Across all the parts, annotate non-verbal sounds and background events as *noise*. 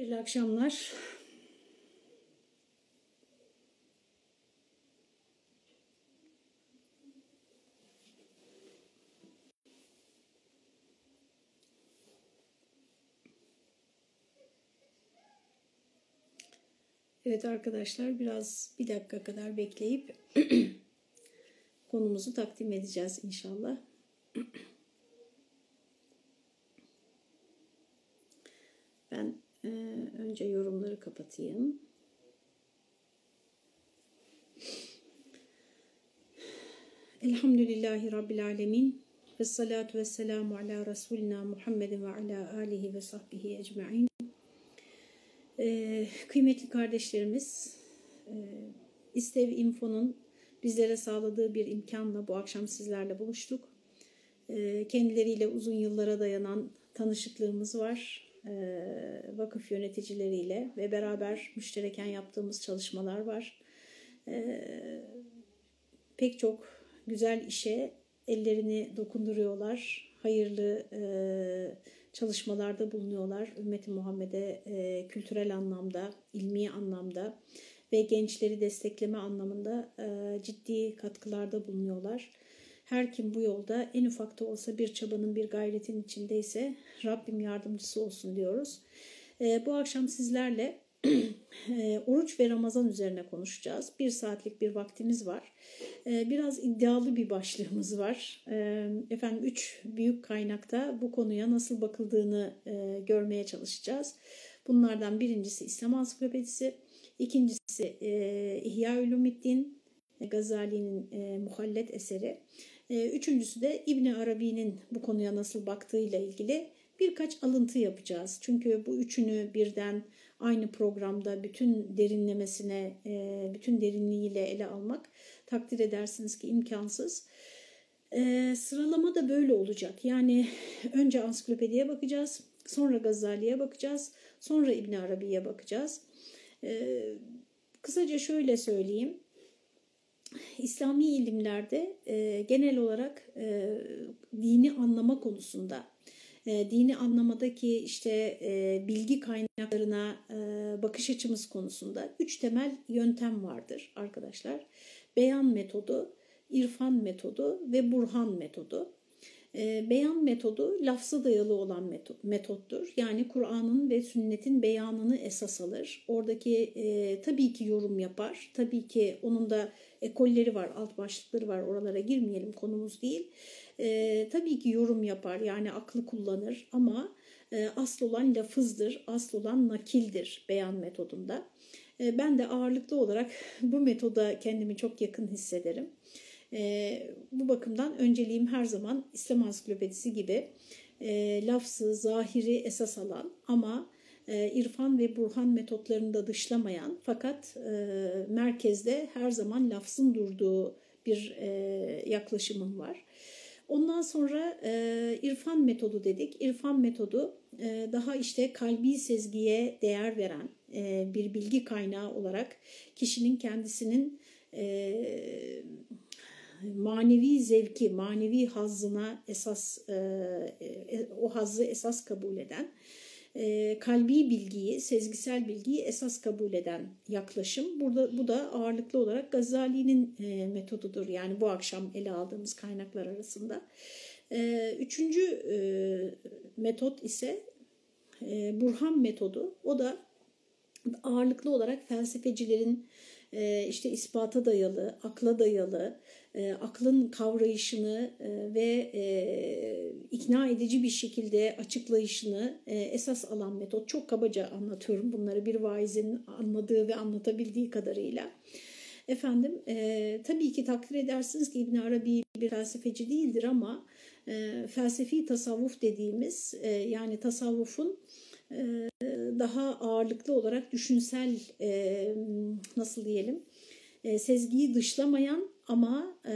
Hayırlı akşamlar. Evet arkadaşlar biraz bir dakika kadar bekleyip *clears throat* konumuzu takdim edeceğiz inşallah. *clears throat* Ben e, önce yorumları kapatayım. Elhamdülillahi Rabbil Alemin ve salatu ve selamu ala Resulina Muhammedin ve ala alihi ve sahbihi ecma'in. Ee, kıymetli kardeşlerimiz, e, İstev Info'nun bizlere sağladığı bir imkanla bu akşam sizlerle buluştuk. E, kendileriyle uzun yıllara dayanan tanışıklığımız var. E, vakıf yöneticileriyle ve beraber müştereken yaptığımız çalışmalar var. E, pek çok güzel işe ellerini dokunduruyorlar. Hayırlı e, çalışmalarda bulunuyorlar. Ümmeti Muhammed'e kültürel anlamda, ilmi anlamda ve gençleri destekleme anlamında ciddi katkılarda bulunuyorlar. Her kim bu yolda en ufakta olsa bir çabanın bir gayretin içindeyse Rabbim yardımcısı olsun diyoruz. E, bu akşam sizlerle *clears throat* e, oruç ve Ramazan üzerine konuşacağız. Bir saatlik bir vaktimiz var. E, biraz iddialı bir başlığımız var. E, efendim üç büyük kaynakta bu konuya nasıl bakıldığını e, görmeye çalışacağız. Bunlardan birincisi İslam Ansiklopedisi, ikincisi e, İhya Ulumiddin, Gazali'nin e, muhallet eseri. E, üçüncüsü de İbni Arabi'nin bu konuya nasıl baktığıyla ilgili birkaç alıntı yapacağız. Çünkü bu üçünü birden aynı programda bütün derinlemesine, e, bütün derinliğiyle ele almak takdir edersiniz ki imkansız. E, sıralama da böyle olacak. Yani önce ansiklopediye bakacağız, sonra Gazali'ye bakacağız, sonra İbn Arabi'ye bakacağız. E, kısaca şöyle söyleyeyim. İslami ilimlerde genel olarak dini anlama konusunda e, dini anlamadaki işte e, bilgi kaynaklarına e, bakış açımız konusunda üç temel yöntem vardır arkadaşlar. Beyan metodu, irfan metodu ve burhan metodu. E, beyan metodu lafza dayalı olan metot, metottur. Yani Kur'an'ın ve sünnetin beyanını esas alır. Oradaki e, tabii ki yorum yapar. Tabii ki onun da ekolleri var, alt başlıkları var. Oralara girmeyelim konumuz değil. E, tabii ki yorum yapar yani aklı kullanır ama e, asıl olan lafızdır, asıl olan nakildir beyan metodunda. E, ben de ağırlıklı olarak *laughs* bu metoda kendimi çok yakın hissederim. E, bu bakımdan önceliğim her zaman İslam Ansiklopedisi gibi e, lafzı, zahiri esas alan ama e, irfan ve burhan metotlarını da dışlamayan fakat e, merkezde her zaman lafzın durduğu bir e, yaklaşımım var. Ondan sonra e, irfan metodu dedik. İrfan metodu e, daha işte kalbi sezgiye değer veren e, bir bilgi kaynağı olarak kişinin kendisinin e, manevi zevki, manevi hazzına esas e, e, o hazzı esas kabul eden e, kalbi bilgiyi, sezgisel bilgiyi esas kabul eden yaklaşım. Burada bu da ağırlıklı olarak Gazali'nin e, metodudur. Yani bu akşam ele aldığımız kaynaklar arasında. E, üçüncü e, metot ise e, Burhan metodu. O da ağırlıklı olarak felsefecilerin e, işte ispata dayalı, akla dayalı, e, aklın kavrayışını e, ve e, ikna edici bir şekilde açıklayışını esas alan metot. Çok kabaca anlatıyorum bunları bir vaizin anladığı ve anlatabildiği kadarıyla. Efendim e, tabii ki takdir edersiniz ki İbn Arabi bir felsefeci değildir ama e, felsefi tasavvuf dediğimiz e, yani tasavvufun daha ağırlıklı olarak düşünsel nasıl diyelim sezgiyi dışlamayan ama e,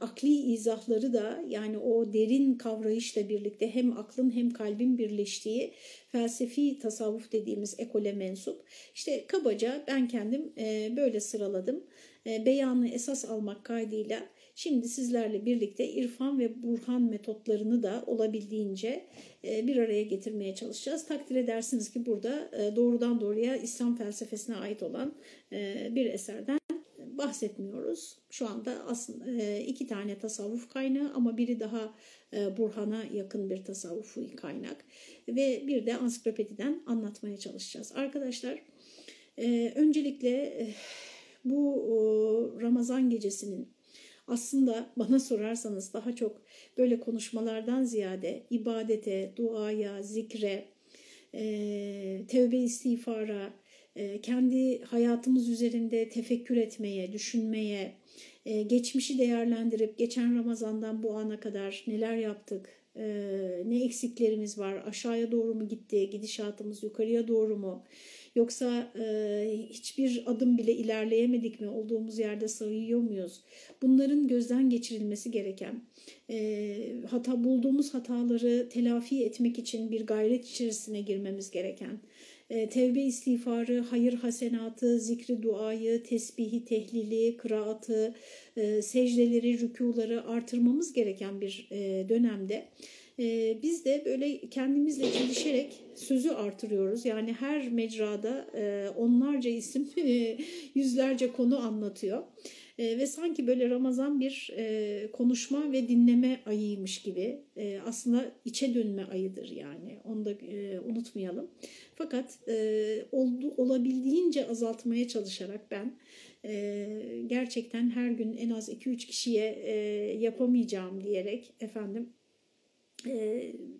akli izahları da yani o derin kavrayışla birlikte hem aklın hem kalbin birleştiği felsefi tasavvuf dediğimiz ekole mensup. İşte kabaca ben kendim e, böyle sıraladım. E, beyanı esas almak kaydıyla Şimdi sizlerle birlikte irfan ve burhan metotlarını da olabildiğince e, bir araya getirmeye çalışacağız. Takdir edersiniz ki burada e, doğrudan doğruya İslam felsefesine ait olan e, bir eserden bahsetmiyoruz. Şu anda aslında iki tane tasavvuf kaynağı ama biri daha Burhan'a yakın bir tasavvufi kaynak ve bir de ansiklopediden anlatmaya çalışacağız. Arkadaşlar öncelikle bu Ramazan gecesinin aslında bana sorarsanız daha çok böyle konuşmalardan ziyade ibadete, duaya, zikre, e, tevbe istiğfara, e, kendi hayatımız üzerinde tefekkür etmeye, düşünmeye, e, geçmişi değerlendirip geçen Ramazan'dan bu ana kadar neler yaptık, ne eksiklerimiz var, aşağıya doğru mu gitti, gidişatımız yukarıya doğru mu, Yoksa e, hiçbir adım bile ilerleyemedik mi? Olduğumuz yerde sayıyor muyuz? Bunların gözden geçirilmesi gereken, e, hata bulduğumuz hataları telafi etmek için bir gayret içerisine girmemiz gereken, e, tevbe istiğfarı, hayır hasenatı, zikri duayı, tesbihi, tehlili, kıraatı, e, secdeleri, rükuları artırmamız gereken bir e, dönemde e, biz de böyle kendimizle çelişerek sözü artırıyoruz. Yani her mecrada e, onlarca isim, *laughs* e, yüzlerce konu anlatıyor. E, ve sanki böyle Ramazan bir e, konuşma ve dinleme ayıymış gibi. E, aslında içe dönme ayıdır yani. Onu da e, unutmayalım. Fakat e, oldu, olabildiğince azaltmaya çalışarak ben e, gerçekten her gün en az 2-3 kişiye e, yapamayacağım diyerek efendim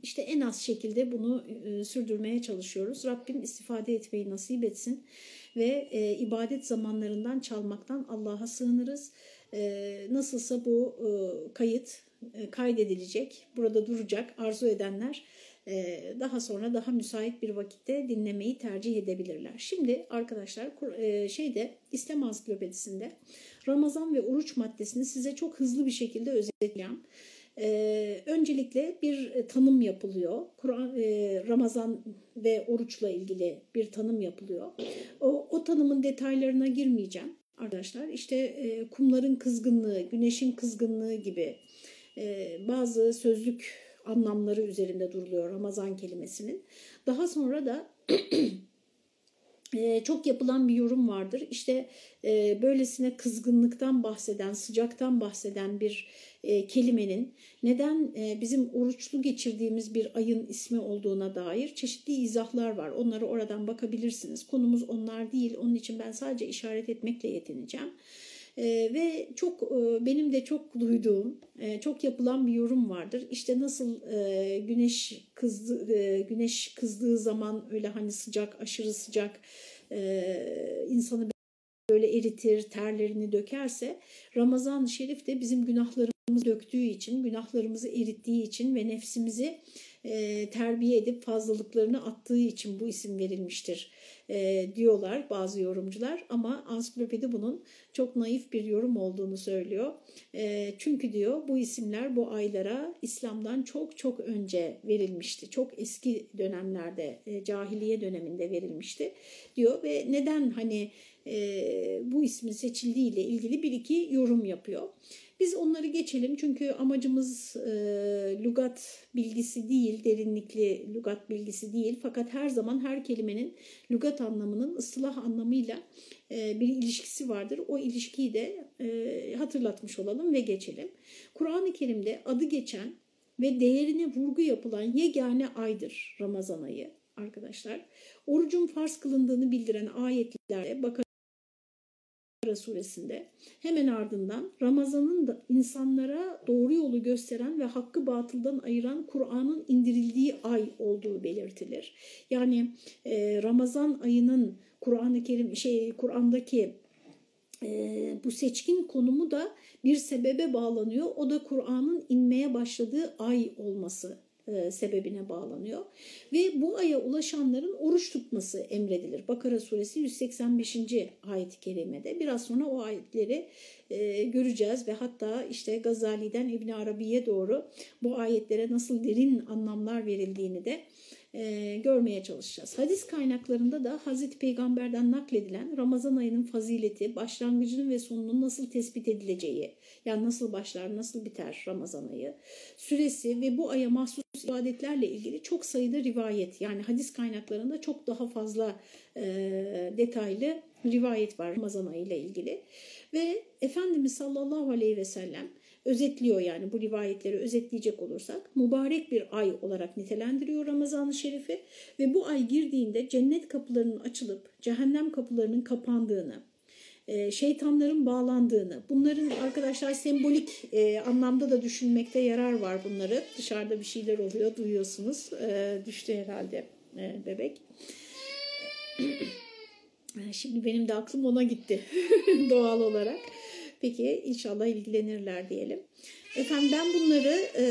işte en az şekilde bunu e, sürdürmeye çalışıyoruz. Rabbim istifade etmeyi nasip etsin ve e, ibadet zamanlarından çalmaktan Allah'a sığınırız. Ee, nasılsa bu e, kayıt kaydedilecek, burada duracak arzu edenler daha sonra daha müsait bir vakitte dinlemeyi tercih edebilirler. Şimdi arkadaşlar şeyde İslam Ansiklopedisinde Ramazan ve oruç maddesini size çok hızlı bir şekilde özetleyeceğim. Ee, öncelikle bir e, tanım yapılıyor. Kur'an, e, Ramazan ve oruçla ilgili bir tanım yapılıyor. O, o tanımın detaylarına girmeyeceğim arkadaşlar. İşte e, kumların kızgınlığı, güneşin kızgınlığı gibi e, bazı sözlük anlamları üzerinde duruluyor Ramazan kelimesinin. Daha sonra da *clears throat* çok yapılan bir yorum vardır. İşte böylesine kızgınlıktan bahseden, sıcaktan bahseden bir kelimenin neden bizim oruçlu geçirdiğimiz bir ayın ismi olduğuna dair çeşitli izahlar var. Onları oradan bakabilirsiniz. Konumuz onlar değil. Onun için ben sadece işaret etmekle yetineceğim. Ee, ve çok e, benim de çok duyduğum, e, çok yapılan bir yorum vardır. İşte nasıl e, güneş kızdı, e, güneş kızdığı zaman öyle hani sıcak, aşırı sıcak e, insanı böyle eritir, terlerini dökerse Ramazan-ı Şerif de bizim günahlarımızı döktüğü için, günahlarımızı erittiği için ve nefsimizi e, terbiye edip fazlalıklarını attığı için bu isim verilmiştir e, diyorlar bazı yorumcular. Ama ansiklopedi bunun çok naif bir yorum olduğunu söylüyor. E, çünkü diyor bu isimler bu aylara İslam'dan çok çok önce verilmişti. Çok eski dönemlerde, e, cahiliye döneminde verilmişti diyor ve neden hani e, bu ismin seçildiği ile ilgili bir iki yorum yapıyor. Biz onları geçelim çünkü amacımız e, lugat bilgisi değil, derinlikli lugat bilgisi değil. Fakat her zaman her kelimenin lugat anlamının ıslah anlamıyla e, bir ilişkisi vardır. O ilişkiyi de e, hatırlatmış olalım ve geçelim. Kur'an-ı Kerim'de adı geçen ve değerine vurgu yapılan yegane aydır Ramazan ayı arkadaşlar. Orucun farz kılındığını bildiren ayetlerde bakın Bakara suresinde hemen ardından Ramazan'ın da insanlara doğru yolu gösteren ve hakkı batıldan ayıran Kur'an'ın indirildiği ay olduğu belirtilir. Yani e, Ramazan ayının Kur'an-ı Kerim şey Kur'an'daki e, bu seçkin konumu da bir sebebe bağlanıyor. O da Kur'an'ın inmeye başladığı ay olması e, sebebine bağlanıyor. Ve bu aya ulaşanların oruç tutması emredilir. Bakara suresi 185. ayet-i kerimede. Biraz sonra o ayetleri e, göreceğiz ve hatta işte Gazali'den İbn Arabi'ye doğru bu ayetlere nasıl derin anlamlar verildiğini de e, görmeye çalışacağız. Hadis kaynaklarında da Hazreti Peygamber'den nakledilen Ramazan ayının fazileti, başlangıcının ve sonunun nasıl tespit edileceği, yani nasıl başlar, nasıl biter Ramazan ayı, süresi ve bu aya mahsus ibadetlerle ilgili çok sayıda rivayet, yani hadis kaynaklarında çok daha fazla e, detaylı rivayet var Ramazan ayı ile ilgili. Ve Efendimiz sallallahu aleyhi ve sellem özetliyor yani bu rivayetleri özetleyecek olursak mübarek bir ay olarak nitelendiriyor Ramazan-ı Şerif'i ve bu ay girdiğinde cennet kapılarının açılıp cehennem kapılarının kapandığını, e, şeytanların bağlandığını, bunların arkadaşlar sembolik e, anlamda da düşünmekte yarar var bunları. Dışarıda bir şeyler oluyor, duyuyorsunuz. E, düştü herhalde bebek. *clears throat* Şimdi benim de aklım ona gitti *laughs* doğal olarak. Peki inşallah ilgilenirler diyelim. Efendim ben bunları e,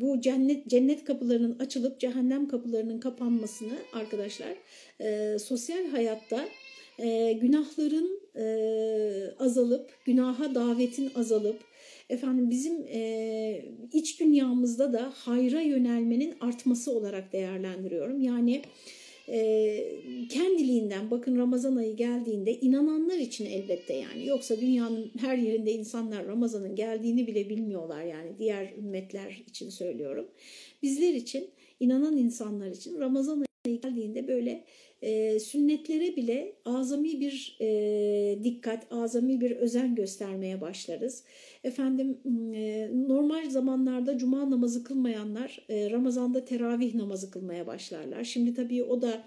bu cennet cennet kapılarının açılıp cehennem kapılarının kapanmasını arkadaşlar e, sosyal hayatta e, günahların e, azalıp günaha davetin azalıp efendim bizim e, iç dünyamızda da hayra yönelmenin artması olarak değerlendiriyorum. Yani kendiliğinden bakın Ramazan ayı geldiğinde inananlar için elbette yani yoksa dünyanın her yerinde insanlar Ramazan'ın geldiğini bile bilmiyorlar yani diğer ümmetler için söylüyorum. Bizler için inanan insanlar için Ramazan ayı geldiğinde böyle e, sünnetlere bile azami bir e, dikkat, azami bir özen göstermeye başlarız. Efendim e, normal zamanlarda cuma namazı kılmayanlar e, Ramazan'da teravih namazı kılmaya başlarlar. Şimdi tabii o da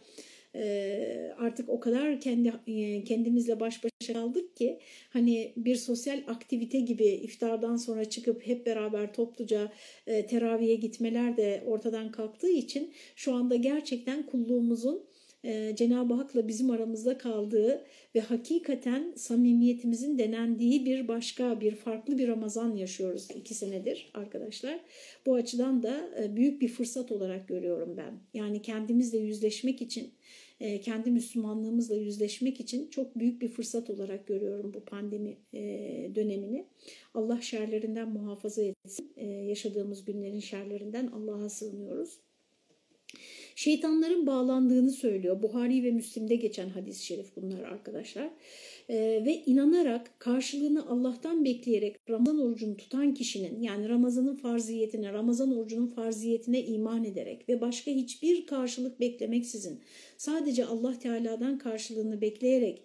e, artık o kadar kendi e, kendimizle baş başa kaldık ki hani bir sosyal aktivite gibi iftardan sonra çıkıp hep beraber topluca e, teraviye gitmeler de ortadan kalktığı için şu anda gerçekten kulluğumuzun e, Cenab-ı Hak'la bizim aramızda kaldığı ve hakikaten samimiyetimizin denendiği bir başka, bir farklı bir Ramazan yaşıyoruz iki senedir arkadaşlar. Bu açıdan da e, büyük bir fırsat olarak görüyorum ben. Yani kendimizle yüzleşmek için, e, kendi Müslümanlığımızla yüzleşmek için çok büyük bir fırsat olarak görüyorum bu pandemi e, dönemini. Allah şerlerinden muhafaza etsin. Yaşadığımız günlerin şerlerinden Allah'a sığınıyoruz şeytanların bağlandığını söylüyor. Buhari ve Müslim'de geçen hadis-i şerif bunlar arkadaşlar. Ee, ve inanarak karşılığını Allah'tan bekleyerek Ramazan orucunu tutan kişinin yani Ramazan'ın farziyetine, Ramazan orucunun farziyetine iman ederek ve başka hiçbir karşılık beklemeksizin sadece Allah Teala'dan karşılığını bekleyerek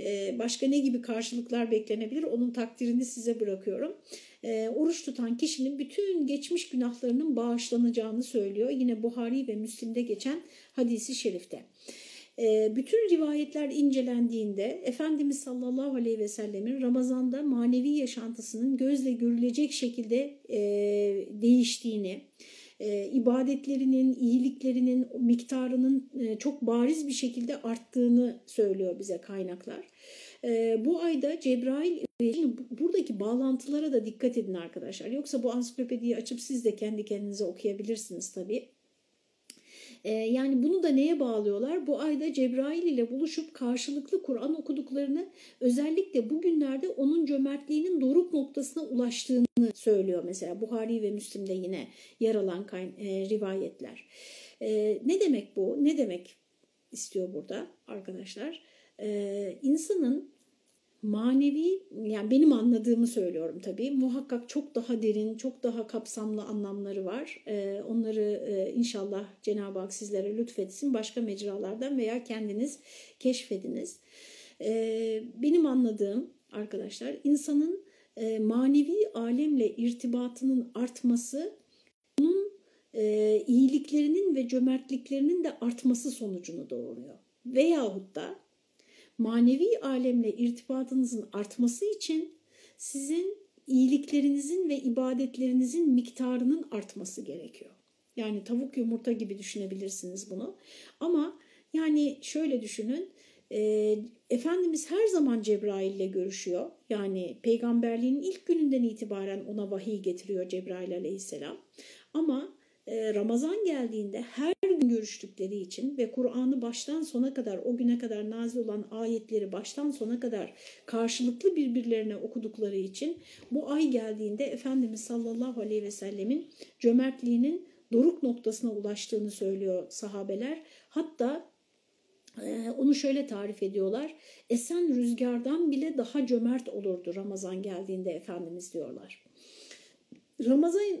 e, başka ne gibi karşılıklar beklenebilir onun takdirini size bırakıyorum e, oruç tutan kişinin bütün geçmiş günahlarının bağışlanacağını söylüyor. Yine Buhari ve Müslim'de geçen hadisi şerifte. E, bütün rivayetler incelendiğinde Efendimiz sallallahu aleyhi ve sellemin Ramazan'da manevi yaşantısının gözle görülecek şekilde e, değiştiğini, e, ibadetlerinin, iyiliklerinin miktarının e, çok bariz bir şekilde arttığını söylüyor bize kaynaklar. E, bu ayda Cebrail Şimdi buradaki bağlantılara da dikkat edin arkadaşlar. Yoksa bu ansiklopediyi açıp siz de kendi kendinize okuyabilirsiniz tabii. Ee, yani bunu da neye bağlıyorlar? Bu ayda Cebrail ile buluşup karşılıklı Kur'an okuduklarını özellikle bugünlerde onun cömertliğinin doruk noktasına ulaştığını söylüyor mesela Buhari ve Müslim'de yine yer alan e, rivayetler. E, ne demek bu? Ne demek istiyor burada arkadaşlar? E, insanın manevi yani benim anladığımı söylüyorum tabii. Muhakkak çok daha derin çok daha kapsamlı anlamları var. Ee, onları e, inşallah Cenab-ı Hak sizlere lütfetsin. Başka mecralardan veya kendiniz keşfediniz. Ee, benim anladığım arkadaşlar insanın e, manevi alemle irtibatının artması onun e, iyiliklerinin ve cömertliklerinin de artması sonucunu doğuruyor. Veyahut da manevi alemle irtibatınızın artması için sizin iyiliklerinizin ve ibadetlerinizin miktarının artması gerekiyor. Yani tavuk yumurta gibi düşünebilirsiniz bunu. Ama yani şöyle düşünün. E, Efendimiz her zaman Cebrail ile görüşüyor. Yani peygamberliğin ilk gününden itibaren ona vahiy getiriyor Cebrail aleyhisselam. Ama e, Ramazan geldiğinde her görüştükleri için ve Kur'an'ı baştan sona kadar o güne kadar nazil olan ayetleri baştan sona kadar karşılıklı birbirlerine okudukları için bu ay geldiğinde Efendimiz sallallahu aleyhi ve sellemin cömertliğinin doruk noktasına ulaştığını söylüyor sahabeler. Hatta e, onu şöyle tarif ediyorlar. Esen rüzgardan bile daha cömert olurdu Ramazan geldiğinde Efendimiz diyorlar. Ramazan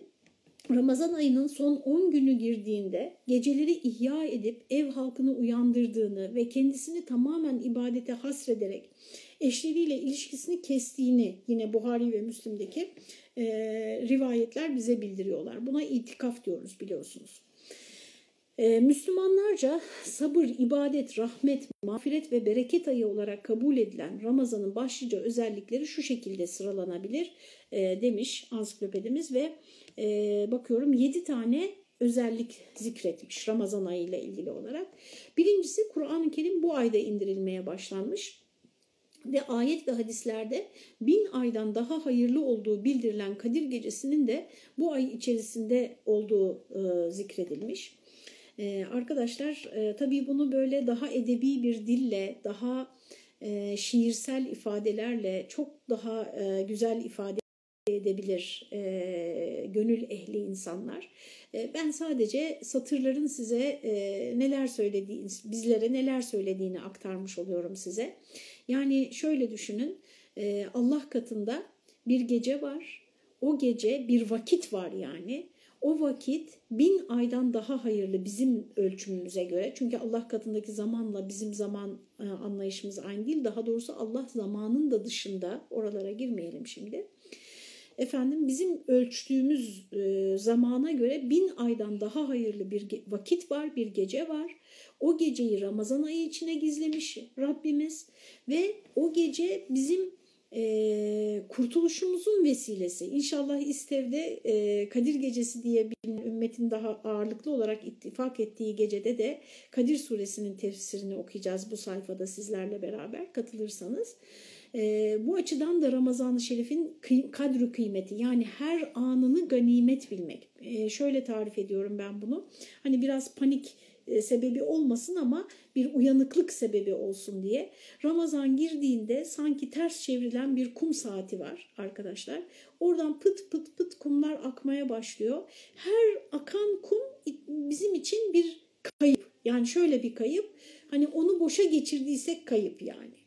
Ramazan ayının son 10 günü girdiğinde geceleri ihya edip ev halkını uyandırdığını ve kendisini tamamen ibadete hasrederek eşleriyle ilişkisini kestiğini yine Buhari ve Müslim'deki e, rivayetler bize bildiriyorlar. Buna itikaf diyoruz biliyorsunuz. Ee, Müslümanlarca sabır, ibadet, rahmet, mağfiret ve bereket ayı olarak kabul edilen Ramazan'ın başlıca özellikleri şu şekilde sıralanabilir e, demiş ansiklopedimiz ve e, bakıyorum 7 tane özellik zikretmiş Ramazan ayı ile ilgili olarak. Birincisi Kur'an-ı Kerim bu ayda indirilmeye başlanmış ve ayet ve hadislerde bin aydan daha hayırlı olduğu bildirilen Kadir Gecesi'nin de bu ay içerisinde olduğu e, zikredilmiş. Ee, arkadaşlar e, tabii bunu böyle daha edebi bir dille, daha e, şiirsel ifadelerle çok daha e, güzel ifade edebilir e, gönül ehli insanlar. E, ben sadece satırların size e, neler söylediğini, bizlere neler söylediğini aktarmış oluyorum size. Yani şöyle düşünün, e, Allah katında bir gece var, o gece bir vakit var yani o vakit bin aydan daha hayırlı bizim ölçümümüze göre. Çünkü Allah katındaki zamanla bizim zaman anlayışımız aynı değil. Daha doğrusu Allah zamanın da dışında oralara girmeyelim şimdi. Efendim bizim ölçtüğümüz e, zamana göre bin aydan daha hayırlı bir vakit var, bir gece var. O geceyi Ramazan ayı içine gizlemiş Rabbimiz ve o gece bizim e, kurtuluşumuzun vesilesi. İnşallah İstev'de e, Kadir Gecesi diye bir ümmetin daha ağırlıklı olarak ittifak ettiği gecede de Kadir Suresinin tefsirini okuyacağız bu sayfada sizlerle beraber katılırsanız. E, bu açıdan da Ramazan-ı Şerif'in kıy kadru kıymeti yani her anını ganimet bilmek. E, şöyle tarif ediyorum ben bunu. Hani biraz panik e, sebebi olmasın ama bir uyanıklık sebebi olsun diye. Ramazan girdiğinde sanki ters çevrilen bir kum saati var arkadaşlar. Oradan pıt pıt pıt kumlar akmaya başlıyor. Her akan kum bizim için bir kayıp. Yani şöyle bir kayıp. Hani onu boşa geçirdiysek kayıp yani.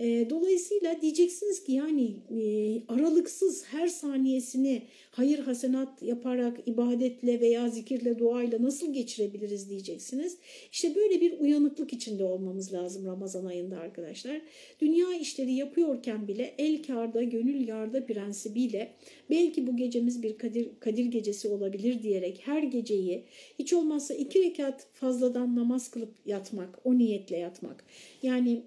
E, dolayısıyla diyeceksiniz ki yani e, aralıksız her saniyesini hayır hasenat yaparak ibadetle veya zikirle duayla nasıl geçirebiliriz diyeceksiniz. İşte böyle bir uyanıklık içinde olmamız lazım Ramazan ayında arkadaşlar. Dünya işleri yapıyorken bile el karda gönül yarda prensibiyle belki bu gecemiz bir kadir, kadir gecesi olabilir diyerek her geceyi hiç olmazsa iki rekat fazladan namaz kılıp yatmak, o niyetle yatmak. Yani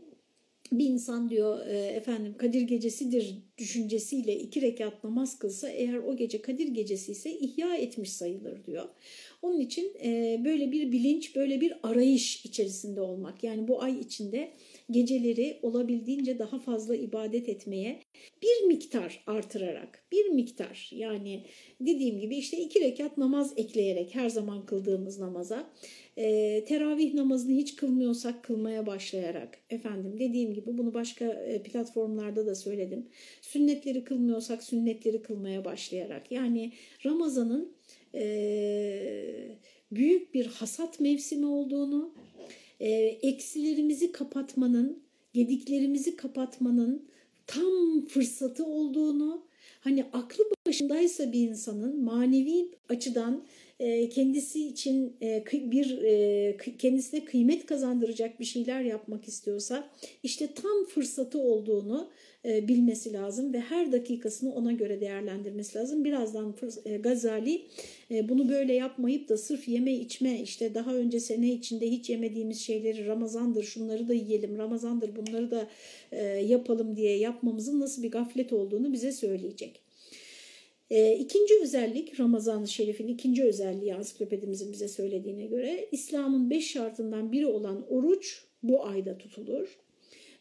bir insan diyor e, efendim Kadir gecesidir düşüncesiyle iki rekat namaz kılsa eğer o gece Kadir gecesi ise ihya etmiş sayılır diyor. Onun için e, böyle bir bilinç, böyle bir arayış içerisinde olmak. Yani bu ay içinde geceleri olabildiğince daha fazla ibadet etmeye bir miktar artırarak, bir miktar yani dediğim gibi işte iki rekat namaz ekleyerek her zaman kıldığımız namaza e, teravih namazını hiç kılmıyorsak kılmaya başlayarak efendim dediğim gibi bunu başka e, platformlarda da söyledim. Sünnetleri kılmıyorsak sünnetleri kılmaya başlayarak yani Ramazan'ın e, büyük bir hasat mevsimi olduğunu, e, eksilerimizi kapatmanın, gediklerimizi kapatmanın tam fırsatı olduğunu, hani aklı başındaysa bir insanın manevi açıdan kendisi için e, bir e, kendisine kıymet kazandıracak bir şeyler yapmak istiyorsa işte tam fırsatı olduğunu bilmesi lazım ve her dakikasını ona göre değerlendirmesi lazım. Birazdan Gazali bunu böyle yapmayıp da sırf yeme içme işte daha önce sene içinde hiç yemediğimiz şeyleri Ramazandır şunları da yiyelim Ramazandır bunları da yapalım diye yapmamızın nasıl bir gaflet olduğunu bize söyleyecek. E, ikinci özellik Ramazan-ı Şerif'in ikinci özelliği ansiklopedimizin bize söylediğine göre İslam'ın beş şartından biri olan oruç bu ayda tutulur.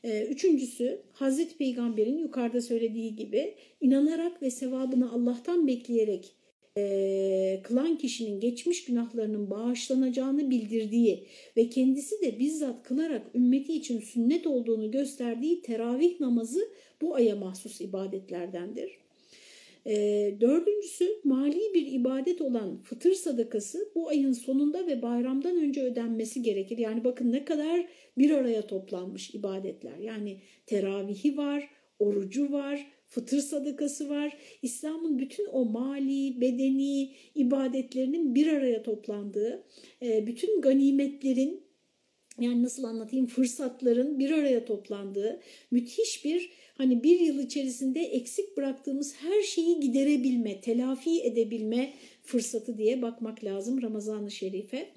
E, üçüncüsü Hazreti Peygamber'in yukarıda söylediği gibi inanarak ve sevabını Allah'tan bekleyerek e, kılan kişinin geçmiş günahlarının bağışlanacağını bildirdiği ve kendisi de bizzat kılarak ümmeti için sünnet olduğunu gösterdiği teravih namazı bu aya mahsus ibadetlerdendir. E, dördüncüsü mali bir ibadet olan fıtır sadakası bu ayın sonunda ve bayramdan önce ödenmesi gerekir. Yani bakın ne kadar bir araya toplanmış ibadetler. Yani teravihi var, orucu var, fıtır sadakası var. İslam'ın bütün o mali, bedeni ibadetlerinin bir araya toplandığı, e, bütün ganimetlerin yani nasıl anlatayım fırsatların bir araya toplandığı müthiş bir hani bir yıl içerisinde eksik bıraktığımız her şeyi giderebilme, telafi edebilme fırsatı diye bakmak lazım Ramazan-ı Şerif'e.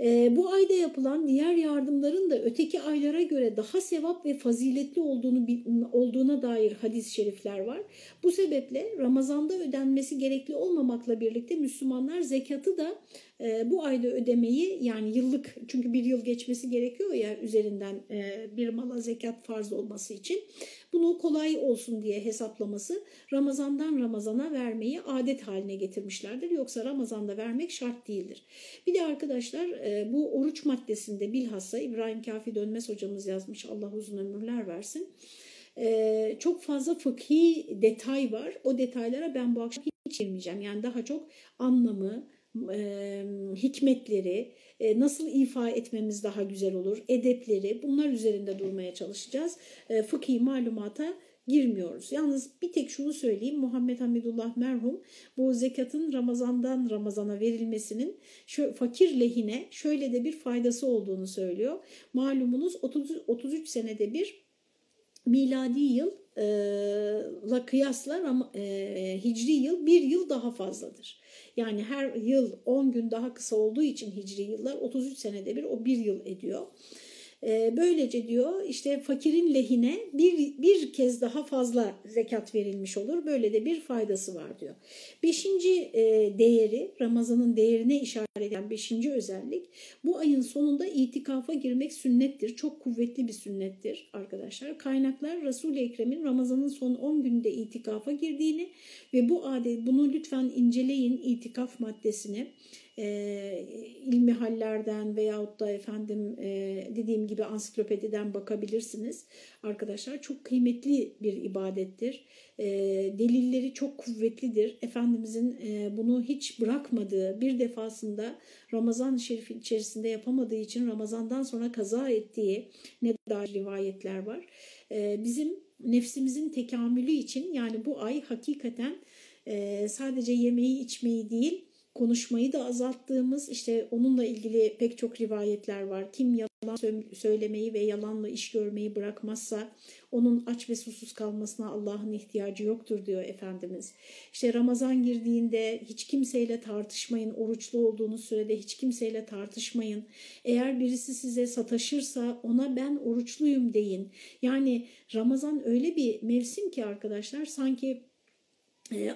E, bu ayda yapılan diğer yardımların da öteki aylara göre daha sevap ve faziletli olduğunu olduğuna dair hadis-i şerifler var. Bu sebeple Ramazan'da ödenmesi gerekli olmamakla birlikte Müslümanlar zekatı da e, bu ayda ödemeyi yani yıllık çünkü bir yıl geçmesi gerekiyor ya üzerinden e, bir mala zekat farz olması için bunu kolay olsun diye hesaplaması Ramazan'dan Ramazan'a vermeyi adet haline getirmişlerdir. Yoksa Ramazan'da vermek şart değildir. Bir de arkadaşlar e, bu oruç maddesinde bilhassa İbrahim Kafi Dönmez hocamız yazmış Allah uzun ömürler versin. E, çok fazla fıkhi detay var. O detaylara ben bu akşam hiç girmeyeceğim. Yani daha çok anlamı, e, hikmetleri, e, nasıl ifa etmemiz daha güzel olur, edepleri bunlar üzerinde durmaya çalışacağız. E, fıkhi malumata girmiyoruz. Yalnız bir tek şunu söyleyeyim Muhammed Hamidullah merhum bu zekatın Ramazan'dan Ramazan'a verilmesinin şu fakir lehine şöyle de bir faydası olduğunu söylüyor. Malumunuz 30, 33 senede bir miladi yıl la kıyasla e, hicri yıl bir yıl daha fazladır. Yani her yıl 10 gün daha kısa olduğu için hicri yıllar 33 senede bir o bir yıl ediyor. Ee, böylece diyor işte fakirin lehine bir, bir kez daha fazla zekat verilmiş olur. Böyle de bir faydası var diyor. Beşinci e, değeri Ramazan'ın değerine işaret eden beşinci özellik bu ayın sonunda itikafa girmek sünnettir. Çok kuvvetli bir sünnettir arkadaşlar. Kaynaklar Resul-i Ekrem'in Ramazan'ın son 10 günde itikafa girdiğini ve bu adet bunu lütfen inceleyin itikaf maddesini e, ilmi hallerden veyahut da efendim e, dediğim gibi ansiklopediden bakabilirsiniz. Arkadaşlar çok kıymetli bir ibadettir. E, delilleri çok kuvvetlidir. Efendimizin e, bunu hiç bırakmadığı bir defasında Ramazan-ı Şerif içerisinde yapamadığı için Ramazan'dan sonra kaza ettiği ne dair rivayetler var. E, bizim nefsimizin tekamülü için yani bu ay hakikaten e, sadece yemeği içmeyi değil konuşmayı da azalttığımız işte onunla ilgili pek çok rivayetler var. Kim yalan söylemeyi ve yalanla iş görmeyi bırakmazsa onun aç ve susuz kalmasına Allah'ın ihtiyacı yoktur diyor Efendimiz. İşte Ramazan girdiğinde hiç kimseyle tartışmayın. Oruçlu olduğunuz sürede hiç kimseyle tartışmayın. Eğer birisi size sataşırsa ona ben oruçluyum deyin. Yani Ramazan öyle bir mevsim ki arkadaşlar sanki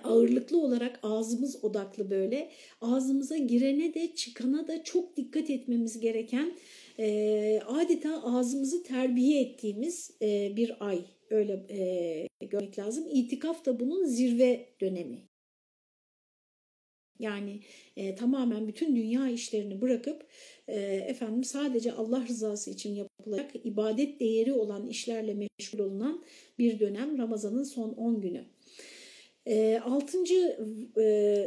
ağırlıklı olarak ağzımız odaklı böyle ağzımıza girene de çıkana da çok dikkat etmemiz gereken e, adeta ağzımızı terbiye ettiğimiz e, bir ay öyle e, görmek lazım. İtikaf da bunun zirve dönemi. Yani e, tamamen bütün dünya işlerini bırakıp e, efendim sadece Allah rızası için yapılacak ibadet değeri olan işlerle meşgul olunan bir dönem Ramazan'ın son 10 günü. E, altıncı e,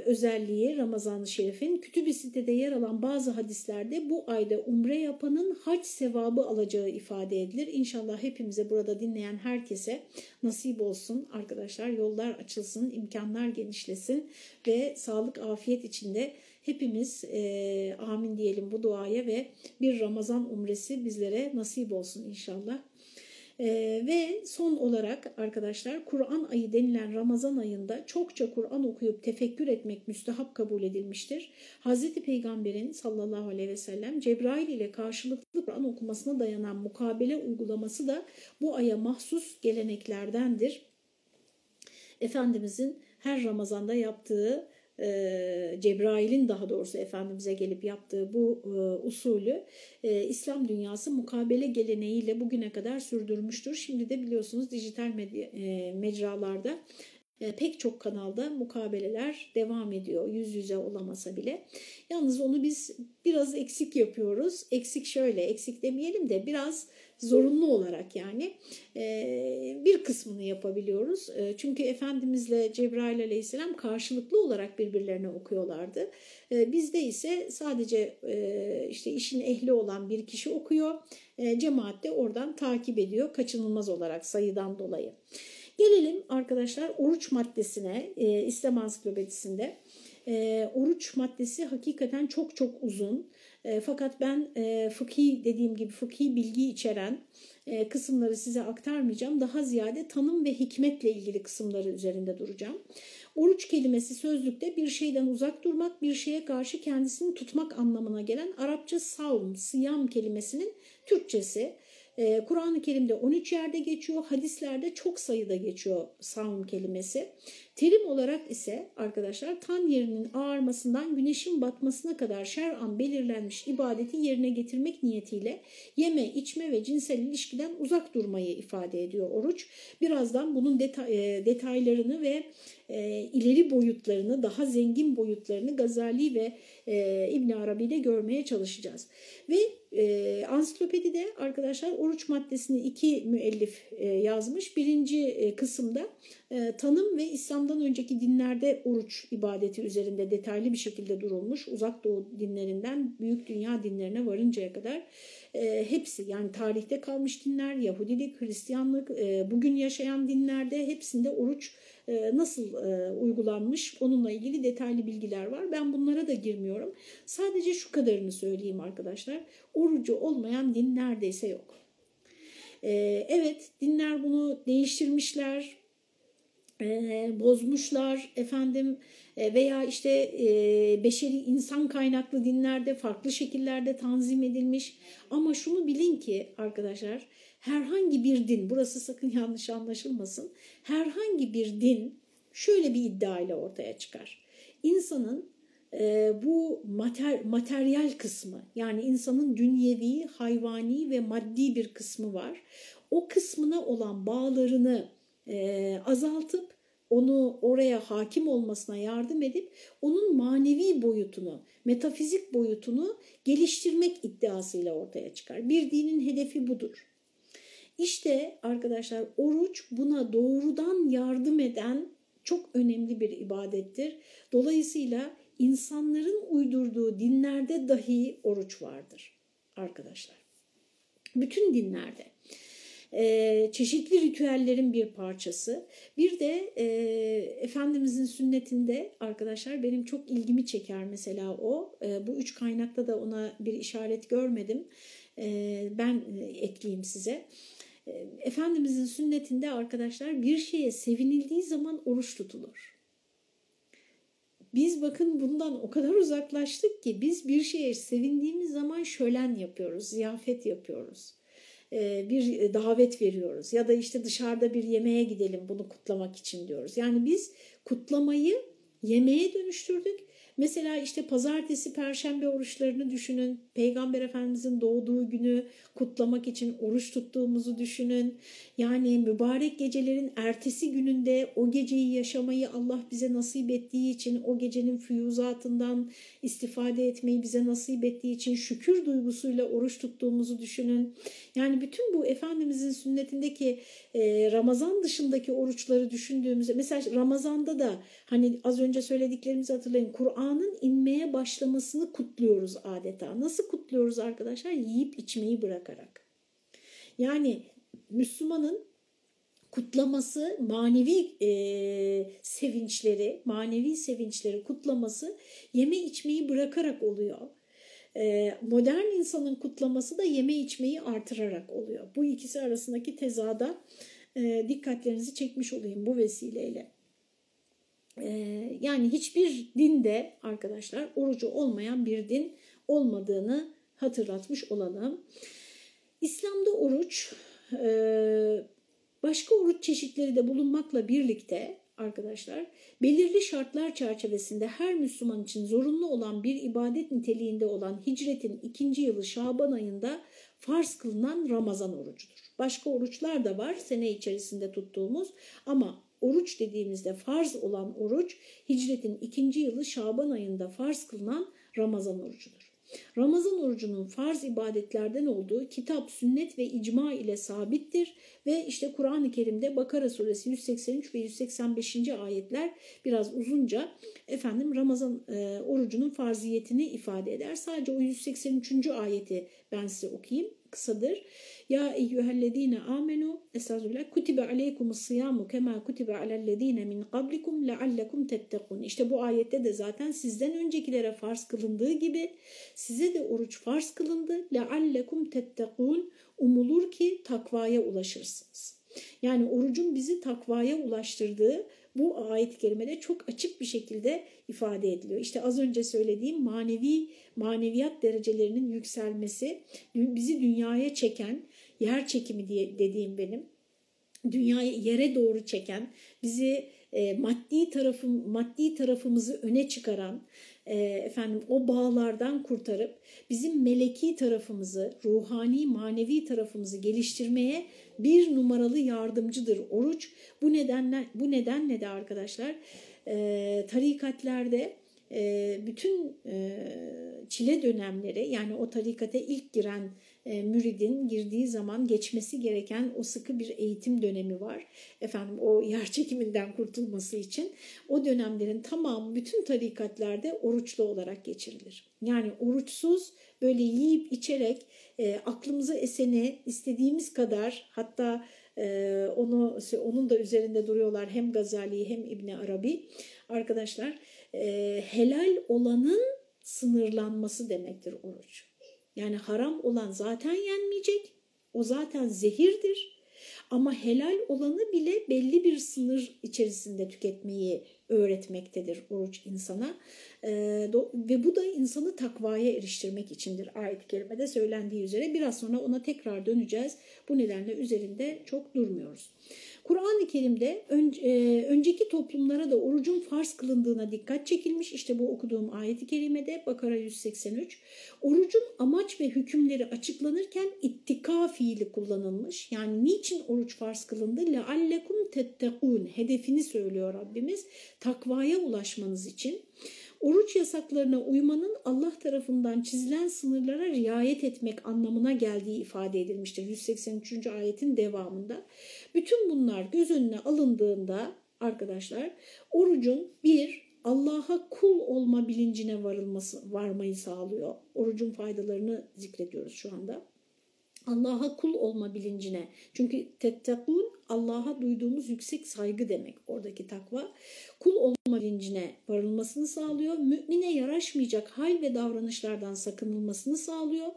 özelliği Ramazan-ı Şerif'in kütüb-i sitede yer alan bazı hadislerde bu ayda umre yapanın hac sevabı alacağı ifade edilir. İnşallah hepimize burada dinleyen herkese nasip olsun arkadaşlar yollar açılsın, imkanlar genişlesin ve sağlık afiyet içinde hepimiz e, amin diyelim bu duaya ve bir Ramazan umresi bizlere nasip olsun inşallah. Ee, ve son olarak arkadaşlar Kur'an ayı denilen Ramazan ayında çokça Kur'an okuyup tefekkür etmek müstehap kabul edilmiştir. Hz. Peygamber'in sallallahu aleyhi ve sellem Cebrail ile karşılıklı Kur'an okumasına dayanan mukabele uygulaması da bu aya mahsus geleneklerdendir. Efendimizin her Ramazan'da yaptığı e, Cebrail'in daha doğrusu Efendimiz'e gelip yaptığı bu e, usulü e, İslam dünyası mukabele geleneğiyle bugüne kadar sürdürmüştür. Şimdi de biliyorsunuz dijital medya, e, mecralarda pek çok kanalda mukabeleler devam ediyor yüz yüze olamasa bile. Yalnız onu biz biraz eksik yapıyoruz. Eksik şöyle eksik demeyelim de biraz zorunlu olarak yani e, bir kısmını yapabiliyoruz. E, çünkü Efendimizle Cebrail aleyhisselam karşılıklı olarak birbirlerine okuyorlardı. Bizde ise sadece işte işin ehli olan bir kişi okuyor. Cemaat de oradan takip ediyor kaçınılmaz olarak sayıdan dolayı. Gelelim arkadaşlar oruç maddesine İslam Ansiklopedisinde. Oruç maddesi hakikaten çok çok uzun. E, fakat ben e, fıkhi dediğim gibi fıkhi bilgi içeren e, kısımları size aktarmayacağım. Daha ziyade tanım ve hikmetle ilgili kısımları üzerinde duracağım. Oruç kelimesi sözlükte bir şeyden uzak durmak, bir şeye karşı kendisini tutmak anlamına gelen Arapça savm, siyam kelimesinin Türkçesi. Ee, Kur'an-ı Kerim'de 13 yerde geçiyor, hadislerde çok sayıda geçiyor savm kelimesi. Terim olarak ise arkadaşlar tan yerinin ağarmasından güneşin batmasına kadar şer'an belirlenmiş ibadeti yerine getirmek niyetiyle yeme, içme ve cinsel ilişkiden uzak durmayı ifade ediyor oruç. Birazdan bunun detay, e, detaylarını ve e, ileri boyutlarını, daha zengin boyutlarını Gazali ve e, İbn Arabi'de görmeye çalışacağız. Ve e, ansiklopedide arkadaşlar oruç maddesini iki müellif e, yazmış. Birinci e, kısımda e, tanım ve İslam'dan önceki dinlerde oruç ibadeti üzerinde detaylı bir şekilde durulmuş. Uzak doğu dinlerinden büyük dünya dinlerine varıncaya kadar e, hepsi yani tarihte kalmış dinler, Yahudilik, Hristiyanlık, e, bugün yaşayan dinlerde hepsinde oruç nasıl e, uygulanmış onunla ilgili detaylı bilgiler var. Ben bunlara da girmiyorum. Sadece şu kadarını söyleyeyim arkadaşlar. Orucu olmayan din neredeyse yok. E, evet dinler bunu değiştirmişler, bozmuşlar efendim veya işte beşeri insan kaynaklı dinlerde farklı şekillerde tanzim edilmiş ama şunu bilin ki arkadaşlar herhangi bir din, burası sakın yanlış anlaşılmasın, herhangi bir din şöyle bir iddia ile ortaya çıkar. İnsanın e, bu mater, materyal kısmı yani insanın dünyevi, hayvani ve maddi bir kısmı var. O kısmına olan bağlarını e, azaltıp onu oraya hakim olmasına yardım edip onun manevi boyutunu, metafizik boyutunu geliştirmek iddiasıyla ortaya çıkar. Bir dinin hedefi budur. İşte arkadaşlar oruç buna doğrudan yardım eden çok önemli bir ibadettir. Dolayısıyla insanların uydurduğu dinlerde dahi oruç vardır arkadaşlar. Bütün dinlerde. Ee, çeşitli ritüellerin bir parçası. Bir de e, Efendimizin sünnetinde arkadaşlar benim çok ilgimi çeker mesela o. E, bu üç kaynakta da ona bir işaret görmedim. E, ben ekleyeyim size. Ee, Efendimizin sünnetinde arkadaşlar bir şeye sevinildiği zaman oruç tutulur. Biz bakın bundan o kadar uzaklaştık ki biz bir şeye sevindiğimiz zaman şölen yapıyoruz, ziyafet yapıyoruz. Ee, bir davet veriyoruz ya da işte dışarıda bir yemeğe gidelim bunu kutlamak için diyoruz. Yani biz kutlamayı yemeğe dönüştürdük Mesela işte pazartesi, perşembe oruçlarını düşünün. Peygamber Efendimizin doğduğu günü kutlamak için oruç tuttuğumuzu düşünün. Yani mübarek gecelerin ertesi gününde o geceyi yaşamayı Allah bize nasip ettiği için, o gecenin füyuzatından istifade etmeyi bize nasip ettiği için şükür duygusuyla oruç tuttuğumuzu düşünün. Yani bütün bu Efendimizin sünnetindeki e, Ramazan dışındaki oruçları düşündüğümüzde mesela Ramazan'da da hani az önce söylediklerimizi hatırlayın. Kur'an'ın inmeye başlamasını kutluyoruz adeta. Nasıl kutluyoruz arkadaşlar? Yiyip içmeyi bırakarak. Yani Müslümanın kutlaması, manevi e, sevinçleri, manevi sevinçleri kutlaması yeme içmeyi bırakarak oluyor. E, modern insanın kutlaması da yeme içmeyi artırarak oluyor. Bu ikisi arasındaki tezada e, dikkatlerinizi çekmiş olayım bu vesileyle. E, yani hiçbir dinde arkadaşlar orucu olmayan bir din olmadığını hatırlatmış olalım. İslam'da oruç e, başka oruç çeşitleri de bulunmakla birlikte arkadaşlar belirli şartlar çerçevesinde her Müslüman için zorunlu olan bir ibadet niteliğinde olan hicretin ikinci yılı Şaban ayında farz kılınan Ramazan orucudur. Başka oruçlar da var sene içerisinde tuttuğumuz ama oruç dediğimizde farz olan oruç hicretin ikinci yılı Şaban ayında farz kılınan Ramazan orucudur. Ramazan orucunun farz ibadetlerden olduğu kitap, sünnet ve icma ile sabittir ve işte Kur'an-ı Kerim'de Bakara suresi 183 ve 185. ayetler biraz uzunca efendim Ramazan e, orucunun farziyetini ifade eder. Sadece o 183. ayeti ben size okuyayım kısadır. Ya eyyühellezine amenu estağfirullah kutibe aleykumus siyamu kema kutibe alellezine min qablikum leallekum tettekun. İşte bu ayette de zaten sizden öncekilere farz kılındığı gibi size de oruç farz kılındı. Leallekum tettekun. Umulur ki takvaya ulaşırsınız. Yani orucun bizi takvaya ulaştırdığı bu ayet-i kerimede çok açık bir şekilde ifade ediliyor. İşte az önce söylediğim manevi maneviyat derecelerinin yükselmesi bizi dünyaya çeken yer çekimi diye dediğim benim dünyayı yere doğru çeken bizi e, maddi tarafım maddi tarafımızı öne çıkaran e, efendim o bağlardan kurtarıp bizim meleki tarafımızı ruhani manevi tarafımızı geliştirmeye bir numaralı yardımcıdır oruç. Bu nedenle bu nedenle de arkadaşlar e, tarikatlerde e, bütün çile dönemleri yani o tarikate ilk giren e, müridin girdiği zaman geçmesi gereken o sıkı bir eğitim dönemi var. Efendim o yer çekiminden kurtulması için o dönemlerin tamamı bütün tarikatlerde oruçlu olarak geçirilir. Yani oruçsuz böyle yiyip içerek e, aklımıza eseni istediğimiz kadar hatta e, onu onun da üzerinde duruyorlar hem Gazali hem İbni Arabi arkadaşlar e, helal olanın sınırlanması demektir oruç. Yani haram olan zaten yenmeyecek. O zaten zehirdir. Ama helal olanı bile belli bir sınır içerisinde tüketmeyi öğretmektedir oruç insana. E, do, ve bu da insanı takvaya eriştirmek içindir ayet-i kerimede söylendiği üzere. Biraz sonra ona tekrar döneceğiz. Bu nedenle üzerinde çok durmuyoruz. Kur'an-ı Kerim'de ön, e, önceki toplumlara da orucun farz kılındığına dikkat çekilmiş. İşte bu okuduğum ayet-i kerimede Bakara 183. Orucun amaç ve hükümleri açıklanırken ittika fiili kullanılmış. Yani niçin oruç farz kılındı? لَعَلَّكُمْ تَتَّقُونَ Hedefini söylüyor Rabbimiz. Takvaya ulaşmanız için. Oruç yasaklarına uymanın Allah tarafından çizilen sınırlara riayet etmek anlamına geldiği ifade edilmiştir. 183. ayetin devamında. Bütün bunlar göz önüne alındığında arkadaşlar orucun bir Allah'a kul olma bilincine varılması varmayı sağlıyor. Orucun faydalarını zikrediyoruz şu anda. Allah'a kul olma bilincine. Çünkü tettekun Allah'a duyduğumuz yüksek saygı demek oradaki takva. Kul olma bilincine varılmasını sağlıyor. Mümine yaraşmayacak hal ve davranışlardan sakınılmasını sağlıyor.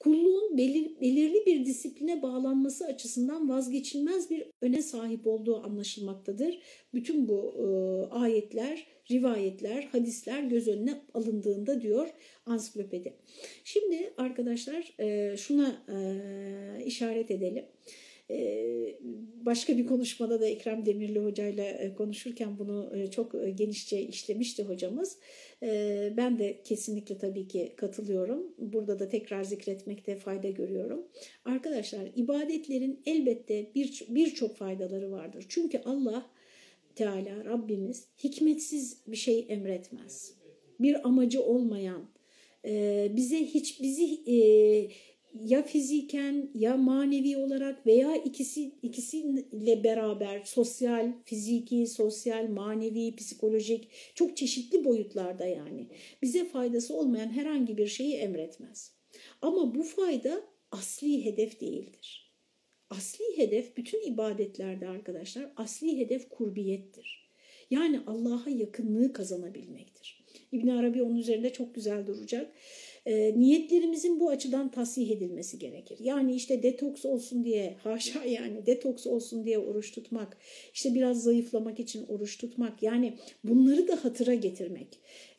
Kulluğun belir, belirli bir disipline bağlanması açısından vazgeçilmez bir öne sahip olduğu anlaşılmaktadır. Bütün bu e, ayetler, rivayetler, hadisler göz önüne alındığında diyor ansiklopedi. Şimdi arkadaşlar e, şuna e, işaret edelim. Başka bir konuşmada da Ekrem Demirli hocayla konuşurken bunu çok genişçe işlemişti hocamız. Ben de kesinlikle tabii ki katılıyorum. Burada da tekrar zikretmekte fayda görüyorum. Arkadaşlar ibadetlerin elbette birçok bir faydaları vardır. Çünkü Allah Teala Rabbimiz hikmetsiz bir şey emretmez. Bir amacı olmayan, bize hiç bizi ya fiziken ya manevi olarak veya ikisi ikisiyle beraber sosyal, fiziki, sosyal, manevi, psikolojik çok çeşitli boyutlarda yani bize faydası olmayan herhangi bir şeyi emretmez. Ama bu fayda asli hedef değildir. Asli hedef bütün ibadetlerde arkadaşlar asli hedef kurbiyettir. Yani Allah'a yakınlığı kazanabilmektir. İbn Arabi onun üzerinde çok güzel duracak e, niyetlerimizin bu açıdan tasih edilmesi gerekir. Yani işte detoks olsun diye haşa *laughs* yani detoks olsun diye oruç tutmak, işte biraz zayıflamak için oruç tutmak yani bunları da hatıra getirmek.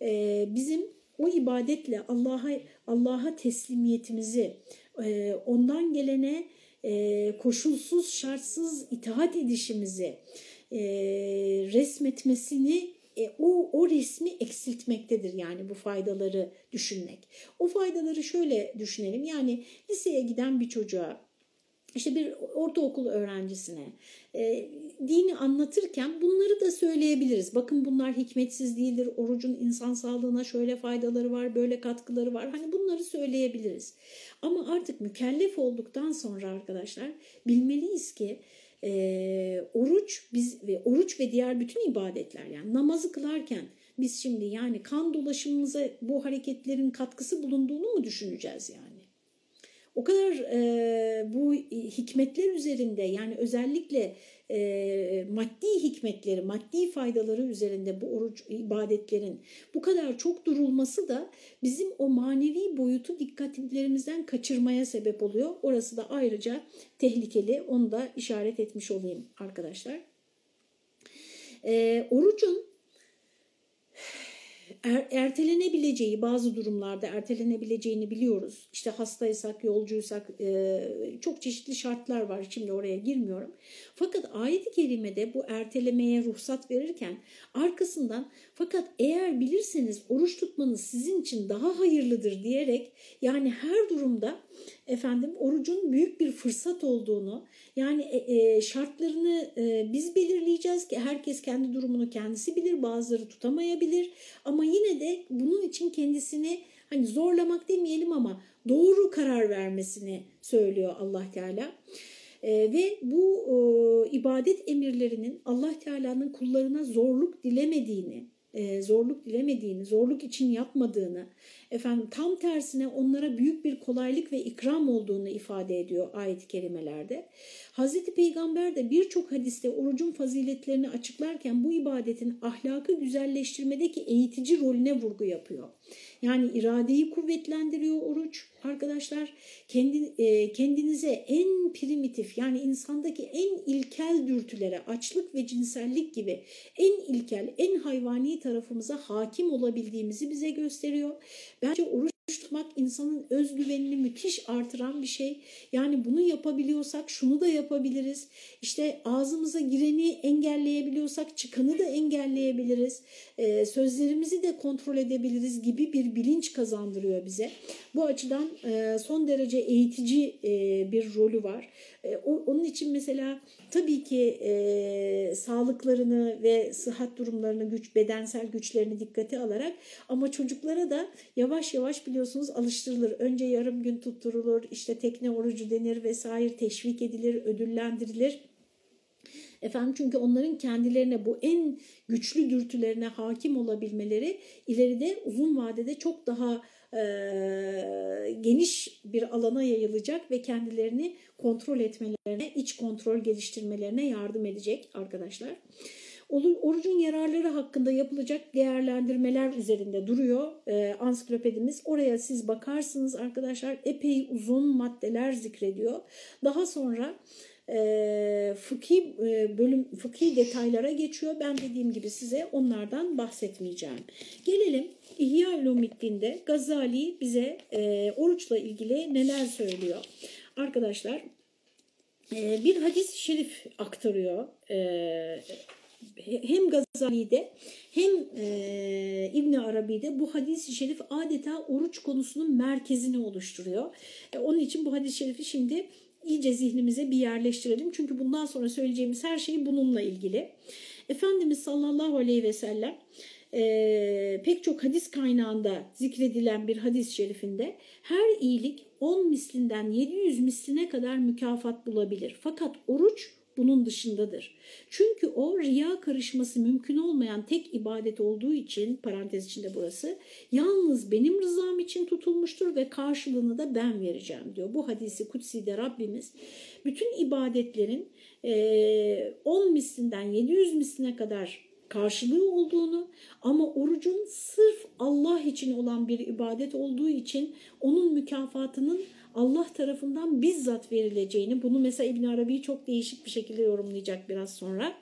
E, bizim o ibadetle Allah'a Allah'a teslimiyetimizi e, ondan gelene e, koşulsuz şartsız itaat edişimizi e, resmetmesini e, o, o resmi eksiltmektedir yani bu faydaları düşünmek. O faydaları şöyle düşünelim yani liseye giden bir çocuğa işte bir ortaokul öğrencisine e, dini anlatırken bunları da söyleyebiliriz. Bakın bunlar hikmetsiz değildir. Orucun insan sağlığına şöyle faydaları var, böyle katkıları var. Hani bunları söyleyebiliriz. Ama artık mükellef olduktan sonra arkadaşlar bilmeliyiz ki e, oruç biz ve oruç ve diğer bütün ibadetler yani namazı kılarken biz şimdi yani kan dolaşımımıza bu hareketlerin katkısı bulunduğunu mu düşüneceğiz yani? O kadar e, bu hikmetler üzerinde yani özellikle e, maddi hikmetleri, maddi faydaları üzerinde bu oruç ibadetlerin bu kadar çok durulması da bizim o manevi boyutu dikkatlerimizden kaçırmaya sebep oluyor. Orası da ayrıca tehlikeli. Onu da işaret etmiş olayım arkadaşlar. E, orucun er, ertelenebileceği bazı durumlarda ertelenebileceğini biliyoruz. İşte hastaysak, yolcuysak e, çok çeşitli şartlar var. Şimdi oraya girmiyorum. Fakat ayet-i kerimede bu ertelemeye ruhsat verirken arkasından fakat eğer bilirseniz oruç tutmanız sizin için daha hayırlıdır diyerek yani her durumda efendim orucun büyük bir fırsat olduğunu yani e, e, şartlarını e, biz belirleyeceğiz ki herkes kendi durumunu kendisi bilir bazıları tutamayabilir ama yine de bunun için kendisini hani zorlamak demeyelim ama doğru karar vermesini söylüyor Allah Teala. E, ve bu e, ibadet emirlerinin Allah Teala'nın kullarına zorluk dilemediğini, e, zorluk dilemediğini, zorluk için yapmadığını, efendim tam tersine onlara büyük bir kolaylık ve ikram olduğunu ifade ediyor ayet-i kerimelerde. Hazreti Peygamber de birçok hadiste orucun faziletlerini açıklarken bu ibadetin ahlakı güzelleştirmedeki eğitici rolüne vurgu yapıyor. Yani iradeyi kuvvetlendiriyor oruç arkadaşlar. Kendi, e, kendinize en primitif yani insandaki en ilkel dürtülere açlık ve cinsellik gibi en ilkel, en hayvani tarafımıza hakim olabildiğimizi bize gösteriyor. Bence oruç tutmak insanın özgüvenini müthiş artıran bir şey. Yani bunu yapabiliyorsak şunu da yapabiliriz. İşte ağzımıza gireni engelleyebiliyorsak çıkanı da engelleyebiliriz. Ee, sözlerimizi de kontrol edebiliriz gibi bir bilinç kazandırıyor bize. Bu açıdan e, son derece eğitici e, bir rolü var. E, o, onun için mesela tabii ki e, sağlıklarını ve sıhhat durumlarını, güç bedensel güçlerini dikkate alarak ama çocuklara da yavaş yavaş biliyorsunuz alıştırılır. Önce yarım gün tutturulur, işte tekne orucu denir vesaire teşvik edilir, ödüllendirilir. Efendim çünkü onların kendilerine bu en güçlü dürtülerine hakim olabilmeleri ileride uzun vadede çok daha e, geniş bir alana yayılacak ve kendilerini kontrol etmelerine, iç kontrol geliştirmelerine yardım edecek arkadaşlar. Orucun yararları hakkında yapılacak değerlendirmeler üzerinde duruyor e, ansiklopedimiz. Oraya siz bakarsınız arkadaşlar epey uzun maddeler zikrediyor. Daha sonra e, fıkhi e, bölüm fıkhi detaylara geçiyor. Ben dediğim gibi size onlardan bahsetmeyeceğim. Gelelim İhya Ulumiddin'de Gazali bize e, oruçla ilgili neler söylüyor. Arkadaşlar e, bir hadis-i şerif aktarıyor. E, hem Gazali'de hem e, İbn Arabi'de bu hadis-i şerif adeta oruç konusunun merkezini oluşturuyor. E, onun için bu hadis-i şerifi şimdi iyice zihnimize bir yerleştirelim. Çünkü bundan sonra söyleyeceğimiz her şey bununla ilgili. Efendimiz sallallahu aleyhi ve sellem e, pek çok hadis kaynağında zikredilen bir hadis şerifinde her iyilik 10 mislinden 700 misline kadar mükafat bulabilir. Fakat oruç bunun dışındadır. Çünkü o riya karışması mümkün olmayan tek ibadet olduğu için parantez içinde burası yalnız benim rızam için tutulmuştur ve karşılığını da ben vereceğim diyor. Bu hadisi kutsi'de Rabbimiz bütün ibadetlerin 10 mislinden 700 misline kadar karşılığı olduğunu ama orucun sırf Allah için olan bir ibadet olduğu için onun mükafatının Allah tarafından bizzat verileceğini bunu mesela İbn Arabi çok değişik bir şekilde yorumlayacak biraz sonra.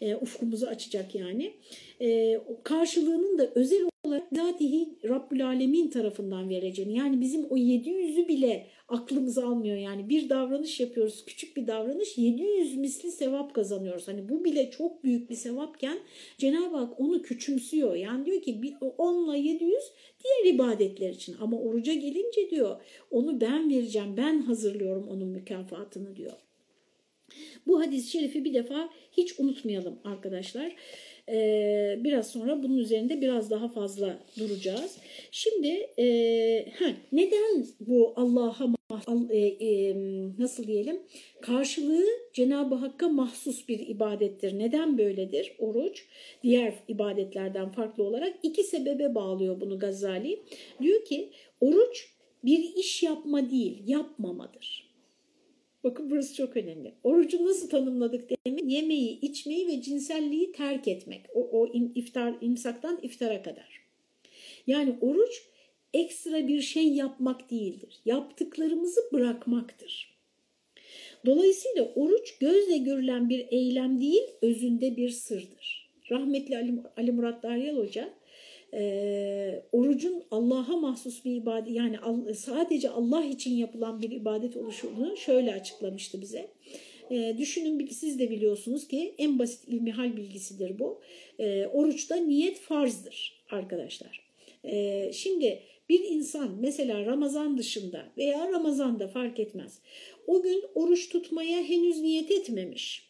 E, ufkumuzu açacak yani. E, karşılığının da özel olarak zatihi Rabbül Alemin tarafından vereceğini yani bizim o 700'ü bile aklımız almıyor yani bir davranış yapıyoruz küçük bir davranış 700 misli sevap kazanıyoruz hani bu bile çok büyük bir sevapken Cenab-ı Hak onu küçümsüyor yani diyor ki 10 ile 700 diğer ibadetler için ama oruca gelince diyor onu ben vereceğim ben hazırlıyorum onun mükafatını diyor. Bu hadis-i şerifi bir defa hiç unutmayalım arkadaşlar. Ee, biraz sonra bunun üzerinde biraz daha fazla duracağız. Şimdi e, heh, neden bu Allah'a e, e, nasıl diyelim karşılığı Cenab-ı Hakk'a mahsus bir ibadettir. Neden böyledir oruç? Diğer ibadetlerden farklı olarak iki sebebe bağlıyor bunu Gazali. Diyor ki oruç bir iş yapma değil yapmamadır. Bakın burası çok önemli. Orucu nasıl tanımladık demin? Yemeği, içmeyi ve cinselliği terk etmek. O, o iftar, imsaktan iftara kadar. Yani oruç ekstra bir şey yapmak değildir. Yaptıklarımızı bırakmaktır. Dolayısıyla oruç gözle görülen bir eylem değil, özünde bir sırdır. Rahmetli Ali, Ali Murat Daryal Hoca e, orucun Allah'a mahsus bir ibadet yani sadece Allah için yapılan bir ibadet oluşunu şöyle açıklamıştı bize. E, düşünün siz de biliyorsunuz ki en basit ilmihal bilgisidir bu. E, oruçta niyet farzdır arkadaşlar. E, şimdi bir insan mesela Ramazan dışında veya Ramazan'da fark etmez. O gün oruç tutmaya henüz niyet etmemiş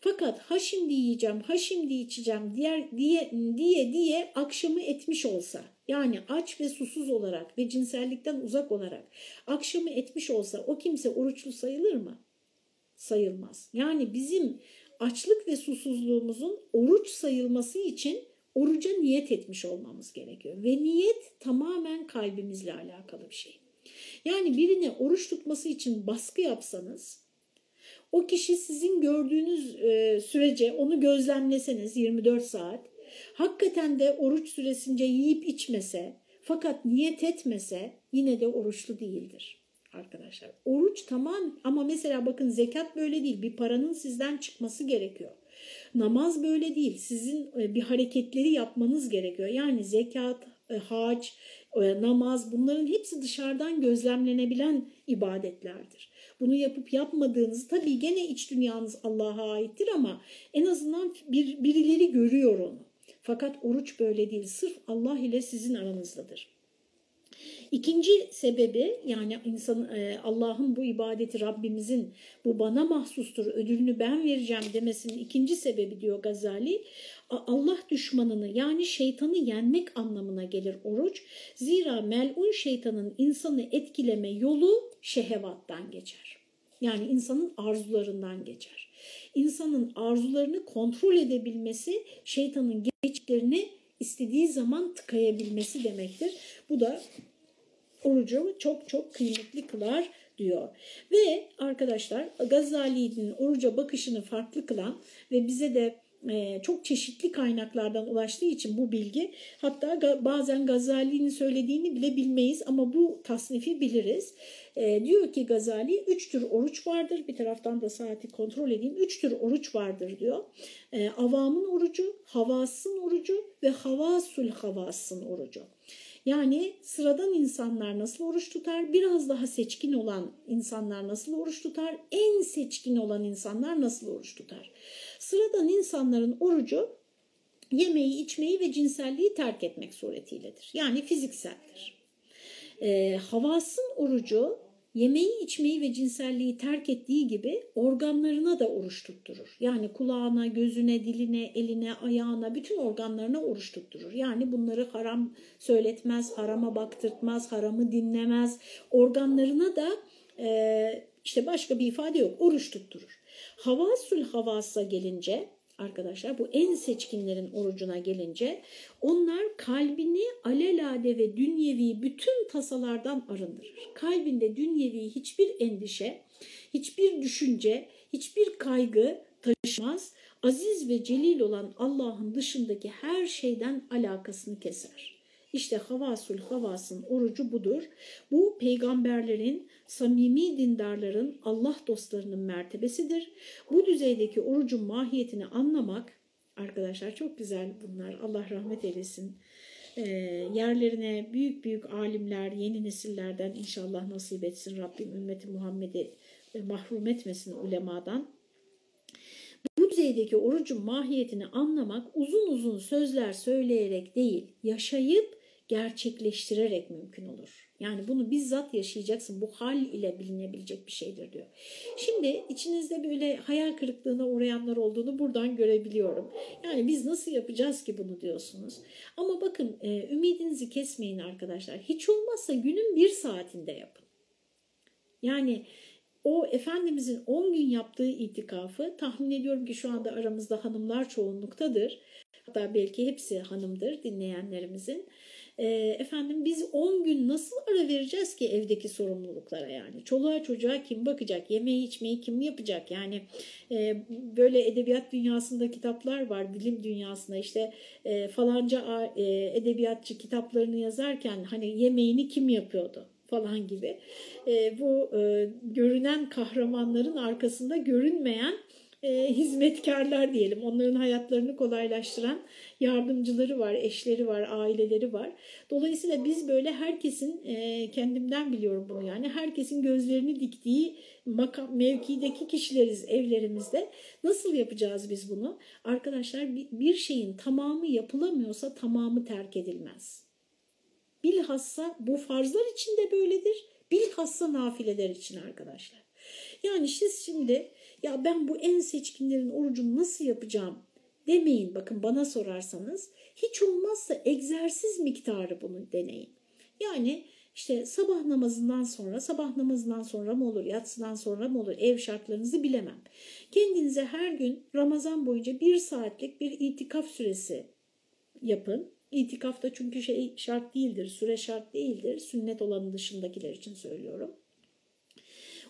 fakat ha şimdi yiyeceğim, ha şimdi içeceğim diğer, diye, diye diye akşamı etmiş olsa yani aç ve susuz olarak ve cinsellikten uzak olarak akşamı etmiş olsa o kimse oruçlu sayılır mı? Sayılmaz. Yani bizim açlık ve susuzluğumuzun oruç sayılması için oruca niyet etmiş olmamız gerekiyor. Ve niyet tamamen kalbimizle alakalı bir şey. Yani birine oruç tutması için baskı yapsanız o kişi sizin gördüğünüz e, sürece onu gözlemleseniz 24 saat hakikaten de oruç süresince yiyip içmese fakat niyet etmese yine de oruçlu değildir arkadaşlar. Oruç tamam ama mesela bakın zekat böyle değil bir paranın sizden çıkması gerekiyor. Namaz böyle değil sizin e, bir hareketleri yapmanız gerekiyor. Yani zekat, e, hac, namaz bunların hepsi dışarıdan gözlemlenebilen ibadetlerdir. Bunu yapıp yapmadığınız tabii gene iç dünyanız Allah'a aittir ama en azından bir, birileri görüyor onu. Fakat oruç böyle değil. Sırf Allah ile sizin aranızdadır. İkinci sebebi yani insan e, Allah'ın bu ibadeti Rabbimizin bu bana mahsustur ödülünü ben vereceğim demesinin ikinci sebebi diyor Gazali Allah düşmanını yani şeytanı yenmek anlamına gelir oruç. Zira melun şeytanın insanı etkileme yolu şehevattan geçer. Yani insanın arzularından geçer. İnsanın arzularını kontrol edebilmesi şeytanın geçtiklerini istediği zaman tıkayabilmesi demektir. Bu da orucu çok çok kıymetli kılar diyor. Ve arkadaşlar Gazali'nin oruca bakışını farklı kılan ve bize de çok çeşitli kaynaklardan ulaştığı için bu bilgi hatta bazen Gazali'nin söylediğini bile bilmeyiz ama bu tasnifi biliriz. E, diyor ki Gazali üç tür oruç vardır bir taraftan da saati kontrol edeyim üç tür oruç vardır diyor. E, avamın orucu, havasın orucu ve havasul havasın orucu. Yani sıradan insanlar nasıl oruç tutar? Biraz daha seçkin olan insanlar nasıl oruç tutar? En seçkin olan insanlar nasıl oruç tutar? Sıradan insanların orucu yemeği, içmeyi ve cinselliği terk etmek suretiyledir. Yani fizikseldir. E, havasın orucu yemeği, içmeyi ve cinselliği terk ettiği gibi organlarına da oruç tutturur. Yani kulağına, gözüne, diline, eline, ayağına, bütün organlarına oruç tutturur. Yani bunları haram söyletmez, harama baktırtmaz, haramı dinlemez. Organlarına da işte başka bir ifade yok, oruç tutturur. Havasül havasa gelince arkadaşlar bu en seçkinlerin orucuna gelince onlar kalbini alelade ve dünyevi bütün tasalardan arındırır. Kalbinde dünyevi hiçbir endişe, hiçbir düşünce, hiçbir kaygı taşımaz. Aziz ve celil olan Allah'ın dışındaki her şeyden alakasını keser. İşte havasül havasın orucu budur. Bu peygamberlerin, samimi dindarların, Allah dostlarının mertebesidir. Bu düzeydeki orucun mahiyetini anlamak, arkadaşlar çok güzel bunlar, Allah rahmet eylesin. e, yerlerine büyük büyük alimler, yeni nesillerden inşallah nasip etsin Rabbim ümmeti Muhammed'i e, mahrum etmesin ulemadan. Bu düzeydeki orucun mahiyetini anlamak uzun uzun sözler söyleyerek değil, yaşayıp gerçekleştirerek mümkün olur. Yani bunu bizzat yaşayacaksın. Bu hal ile bilinebilecek bir şeydir diyor. Şimdi içinizde böyle hayal kırıklığına uğrayanlar olduğunu buradan görebiliyorum. Yani biz nasıl yapacağız ki bunu diyorsunuz. Ama bakın e, ümidinizi kesmeyin arkadaşlar. Hiç olmazsa günün bir saatinde yapın. Yani o Efendimizin 10 gün yaptığı itikafı tahmin ediyorum ki şu anda aramızda hanımlar çoğunluktadır. Hatta belki hepsi hanımdır dinleyenlerimizin. E, efendim biz 10 gün nasıl ara vereceğiz ki evdeki sorumluluklara yani? Çoluğa çocuğa kim bakacak? Yemeği içmeyi kim yapacak? Yani e, böyle edebiyat dünyasında kitaplar var, bilim dünyasında işte e, falanca e, edebiyatçı kitaplarını yazarken hani yemeğini kim yapıyordu? falan gibi. E, bu e, görünen kahramanların arkasında görünmeyen e, hizmetkarlar diyelim. Onların hayatlarını kolaylaştıran yardımcıları var, eşleri var, aileleri var. Dolayısıyla biz böyle herkesin, e, kendimden biliyorum bunu yani, herkesin gözlerini diktiği makam, mevkideki kişileriz evlerimizde. Nasıl yapacağız biz bunu? Arkadaşlar bir şeyin tamamı yapılamıyorsa tamamı terk edilmez. Bilhassa bu farzlar için de böyledir. Bilhassa nafileler için arkadaşlar. Yani siz şimdi ya ben bu en seçkinlerin orucunu nasıl yapacağım demeyin. Bakın bana sorarsanız hiç olmazsa egzersiz miktarı bunu deneyin. Yani işte sabah namazından sonra, sabah namazından sonra mı olur, yatsıdan sonra mı olur ev şartlarınızı bilemem. Kendinize her gün Ramazan boyunca bir saatlik bir itikaf süresi yapın. İtikafta çünkü şey şart değildir, süre şart değildir. Sünnet olanın dışındakiler için söylüyorum.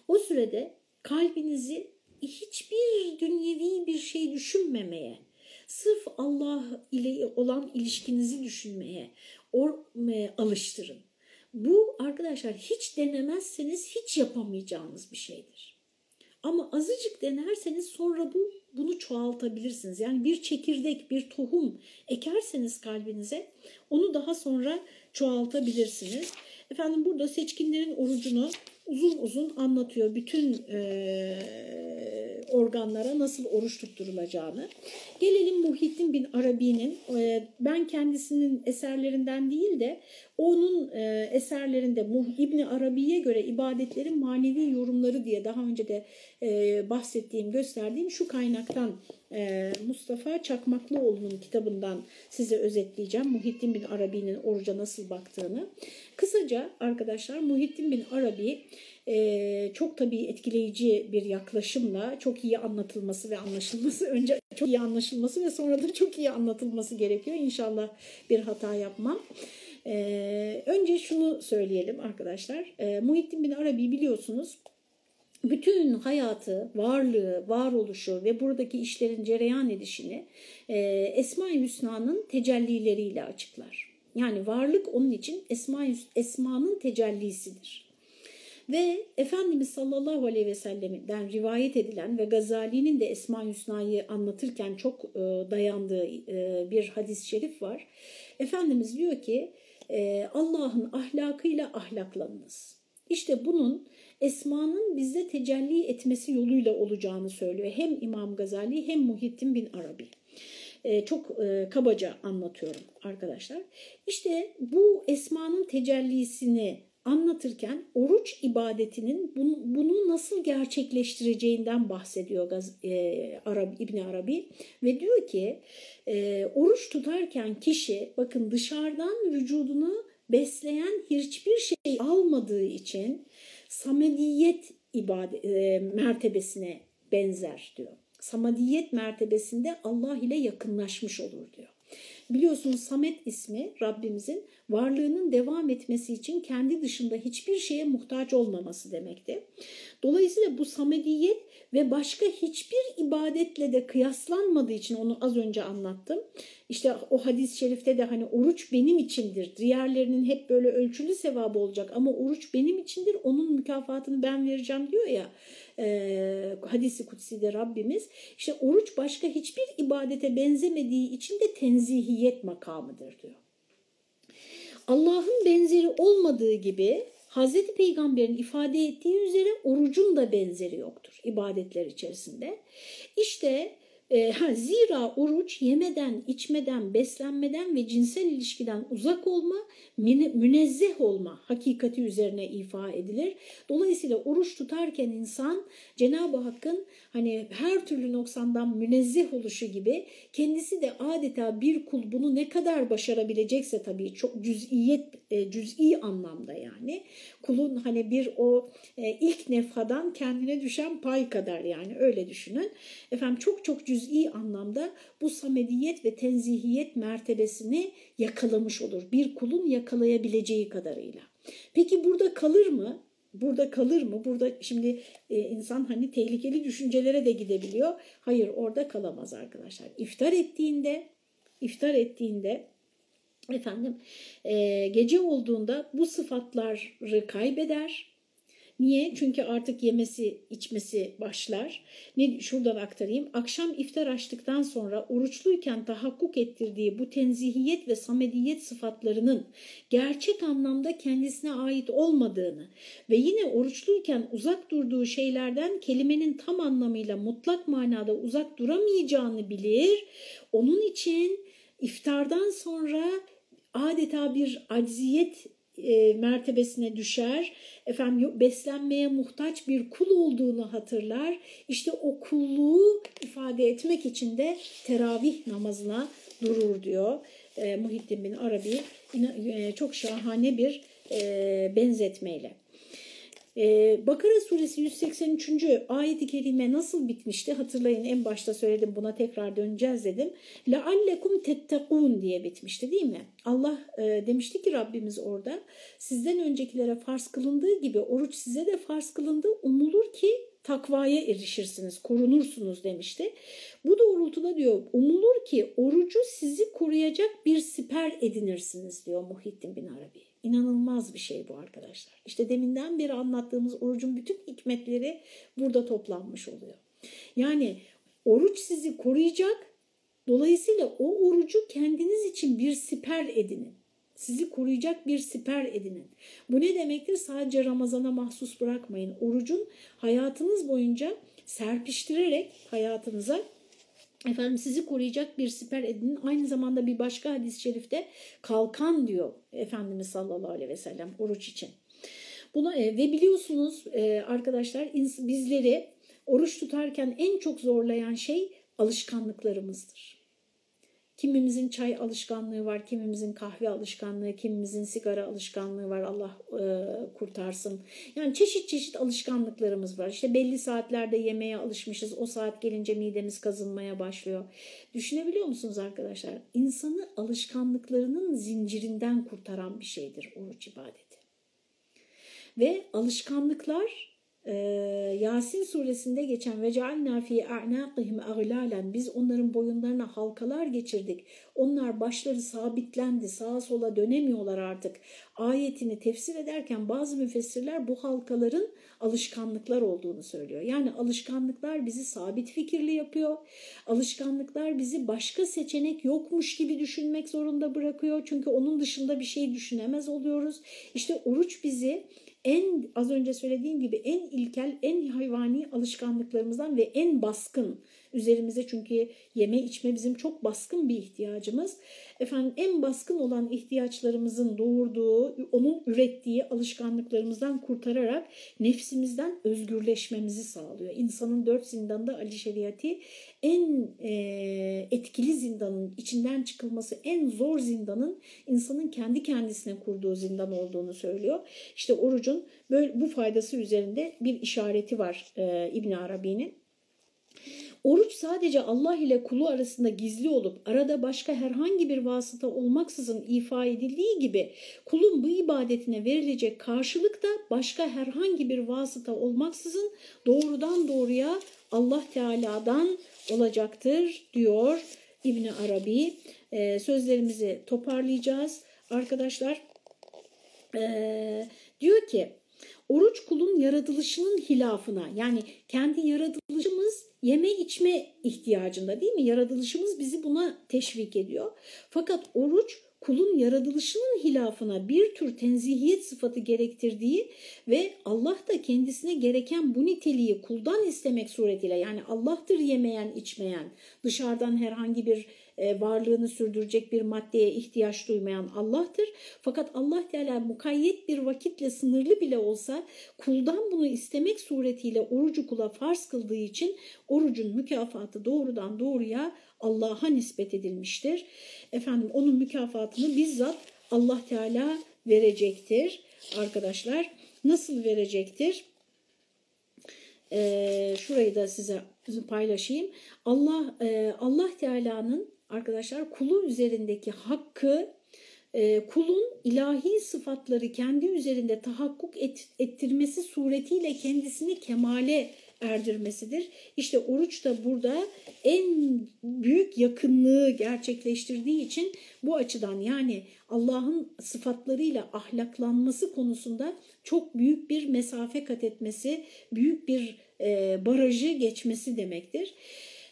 O sürede kalbinizi hiçbir dünyevi bir şey düşünmemeye, sırf Allah ile olan ilişkinizi düşünmeye or, e, alıştırın. Bu arkadaşlar hiç denemezseniz hiç yapamayacağınız bir şeydir. Ama azıcık denerseniz sonra bu bunu çoğaltabilirsiniz. Yani bir çekirdek, bir tohum ekerseniz kalbinize onu daha sonra çoğaltabilirsiniz. Efendim burada seçkinlerin orucunu uzun uzun anlatıyor. Bütün e, organlara nasıl oruç tutturulacağını. Gelelim Muhittin bin Arabi'nin, e, ben kendisinin eserlerinden değil de onun e, eserlerinde İbni Arabi'ye göre ibadetlerin manevi yorumları diye daha önce de e, bahsettiğim, gösterdiğim şu kaynaktan e, Mustafa Çakmaklıoğlu'nun kitabından size özetleyeceğim. Muhittin bin Arabi'nin oruca nasıl baktığını. Kısaca arkadaşlar Muhittin bin Arabi e, çok tabii etkileyici bir yaklaşımla çok iyi anlatılması ve anlaşılması *laughs* önce çok iyi anlaşılması ve sonra da çok iyi anlatılması gerekiyor. İnşallah bir hata yapmam. Ee, önce şunu söyleyelim arkadaşlar. Ee, Muhittin bin Arabi biliyorsunuz bütün hayatı, varlığı, varoluşu ve buradaki işlerin cereyan edişini e, Esma-i Hüsna'nın tecellileriyle açıklar. Yani varlık onun için Esma Esma'nın tecellisidir. Ve Efendimiz sallallahu aleyhi ve sellem'den rivayet edilen ve Gazali'nin de Esma-i Hüsna'yı anlatırken çok e, dayandığı e, bir hadis-i şerif var. Efendimiz diyor ki e, Allah'ın ahlakıyla ahlaklanınız. İşte bunun Esma'nın bizde tecelli etmesi yoluyla olacağını söylüyor. Hem İmam Gazali hem Muhittin bin Arabi. Ee, çok e, kabaca anlatıyorum arkadaşlar. İşte bu Esma'nın tecellisini anlatırken oruç ibadetinin bunu, nasıl gerçekleştireceğinden bahsediyor e, Arabi, İbni Arabi ve diyor ki e, oruç tutarken kişi bakın dışarıdan vücudunu besleyen hiçbir şey almadığı için samediyet ibadet, e, mertebesine benzer diyor. Samadiyet mertebesinde Allah ile yakınlaşmış olur diyor. Biliyorsunuz Samet ismi Rabbimizin varlığının devam etmesi için kendi dışında hiçbir şeye muhtaç olmaması demekti. Dolayısıyla bu samediyet ve başka hiçbir ibadetle de kıyaslanmadığı için onu az önce anlattım. İşte o hadis-i şerifte de hani oruç benim içindir. Diğerlerinin hep böyle ölçülü sevabı olacak ama oruç benim içindir. Onun mükafatını ben vereceğim diyor ya e, hadisi kutsi'de Rabbimiz. İşte oruç başka hiçbir ibadete benzemediği için de tenzihiyet makamıdır diyor. Allah'ın benzeri olmadığı gibi Hazreti Peygamber'in ifade ettiği üzere orucun da benzeri yoktur ibadetler içerisinde. İşte e, ha, zira oruç yemeden, içmeden, beslenmeden ve cinsel ilişkiden uzak olma, münezzeh olma hakikati üzerine ifa edilir. Dolayısıyla oruç tutarken insan Cenab-ı Hakk'ın hani her türlü noksandan münezzeh oluşu gibi kendisi de adeta bir kul bunu ne kadar başarabilecekse tabii çok cüz'iyet, e, cüz'i anlamda yani kulun hani bir o e, ilk nefhadan kendine düşen pay kadar yani öyle düşünün. Efendim çok çok cüz'i anlamda bu samediyet ve tenzihiyet mertebesini yakalamış olur. Bir kulun yakalayabileceği kadarıyla. Peki burada kalır mı? Burada kalır mı? Burada şimdi e, insan hani tehlikeli düşüncelere de gidebiliyor. Hayır orada kalamaz arkadaşlar. İftar ettiğinde, iftar ettiğinde efendim e, gece olduğunda bu sıfatları kaybeder Niye? Çünkü artık yemesi, içmesi başlar. Ne şuradan aktarayım. Akşam iftar açtıktan sonra oruçluyken tahakkuk ettirdiği bu tenzihiyet ve samediyet sıfatlarının gerçek anlamda kendisine ait olmadığını ve yine oruçluyken uzak durduğu şeylerden kelimenin tam anlamıyla mutlak manada uzak duramayacağını bilir. Onun için iftardan sonra adeta bir acziyet e, mertebesine düşer. Efendim beslenmeye muhtaç bir kul olduğunu hatırlar. İşte o kulluğu ifade etmek için de teravih namazına durur diyor e, Muhittin bin Arabi. E, çok şahane bir e, benzetmeyle. Ee, Bakara suresi 183. ayet-i kerime nasıl bitmişti? Hatırlayın en başta söyledim buna tekrar döneceğiz dedim. لَعَلَّكُمْ تَتَّقُونَ diye bitmişti değil mi? Allah e, demişti ki Rabbimiz orada sizden öncekilere farz kılındığı gibi oruç size de farz kılındı. Umulur ki takvaya erişirsiniz, korunursunuz demişti. Bu doğrultuda diyor umulur ki orucu sizi koruyacak bir siper edinirsiniz diyor Muhittin bin Arabi. İnanılmaz bir şey bu arkadaşlar. İşte deminden beri anlattığımız orucun bütün hikmetleri burada toplanmış oluyor. Yani oruç sizi koruyacak. Dolayısıyla o orucu kendiniz için bir siper edinin. Sizi koruyacak bir siper edinin. Bu ne demektir? Sadece Ramazan'a mahsus bırakmayın. Orucun hayatınız boyunca serpiştirerek hayatınıza Efendim sizi koruyacak bir siper edinin. Aynı zamanda bir başka hadis-i şerifte kalkan diyor Efendimiz sallallahu aleyhi ve sellem oruç için. Buna, e, ve biliyorsunuz e, arkadaşlar bizleri oruç tutarken en çok zorlayan şey alışkanlıklarımızdır. Kimimizin çay alışkanlığı var, kimimizin kahve alışkanlığı, kimimizin sigara alışkanlığı var. Allah e, kurtarsın. Yani çeşit çeşit alışkanlıklarımız var. İşte belli saatlerde yemeğe alışmışız. O saat gelince midemiz kazınmaya başlıyor. Düşünebiliyor musunuz arkadaşlar? İnsanı alışkanlıklarının zincirinden kurtaran bir şeydir oruç ibadeti. Ve alışkanlıklar ee, Yasin suresinde geçen ve cealna fi a'naqihim aglalen biz onların boyunlarına halkalar geçirdik. Onlar başları sabitlendi, sağa sola dönemiyorlar artık. Ayetini tefsir ederken bazı müfessirler bu halkaların alışkanlıklar olduğunu söylüyor. Yani alışkanlıklar bizi sabit fikirli yapıyor. Alışkanlıklar bizi başka seçenek yokmuş gibi düşünmek zorunda bırakıyor. Çünkü onun dışında bir şey düşünemez oluyoruz. İşte oruç bizi en az önce söylediğim gibi en ilkel, en hayvani alışkanlıklarımızdan ve en baskın üzerimize çünkü yeme içme bizim çok baskın bir ihtiyacımız. Efendim en baskın olan ihtiyaçlarımızın doğurduğu, onun ürettiği alışkanlıklarımızdan kurtararak nefsimizden özgürleşmemizi sağlıyor. İnsanın dört zindanda Ali Şeriat'i en e, etkili zindanın, içinden çıkılması en zor zindanın insanın kendi kendisine kurduğu zindan olduğunu söylüyor. İşte orucun böyle bu faydası üzerinde bir işareti var e, İbn Arabi'nin. Oruç sadece Allah ile kulu arasında gizli olup arada başka herhangi bir vasıta olmaksızın ifa edildiği gibi kulun bu ibadetine verilecek karşılık da başka herhangi bir vasıta olmaksızın doğrudan doğruya Allah Teala'dan olacaktır diyor İbn Arabi. Ee, sözlerimizi toparlayacağız arkadaşlar. Ee, diyor ki oruç kulun yaratılışının hilafına yani kendi yaratılışımız yeme içme ihtiyacında değil mi? Yaratılışımız bizi buna teşvik ediyor. Fakat oruç kulun yaratılışının hilafına bir tür tenzihiyet sıfatı gerektirdiği ve Allah da kendisine gereken bu niteliği kuldan istemek suretiyle yani Allah'tır yemeyen içmeyen dışarıdan herhangi bir varlığını sürdürecek bir maddeye ihtiyaç duymayan Allah'tır. Fakat Allah Teala mukayyet bir vakitle sınırlı bile olsa kuldan bunu istemek suretiyle orucu kula farz kıldığı için orucun mükafatı doğrudan doğruya Allah'a nispet edilmiştir. Efendim onun mükafatını bizzat Allah Teala verecektir arkadaşlar. Nasıl verecektir? Ee, şurayı da size paylaşayım. Allah e, Allah Teala'nın arkadaşlar kulu üzerindeki hakkı e, kulun ilahi sıfatları kendi üzerinde tahakkuk et, ettirmesi suretiyle kendisini kemale erdirmesidir. İşte oruç da burada en büyük yakınlığı gerçekleştirdiği için bu açıdan yani Allah'ın sıfatlarıyla ahlaklanması konusunda çok büyük bir mesafe kat etmesi, büyük bir e, barajı geçmesi demektir.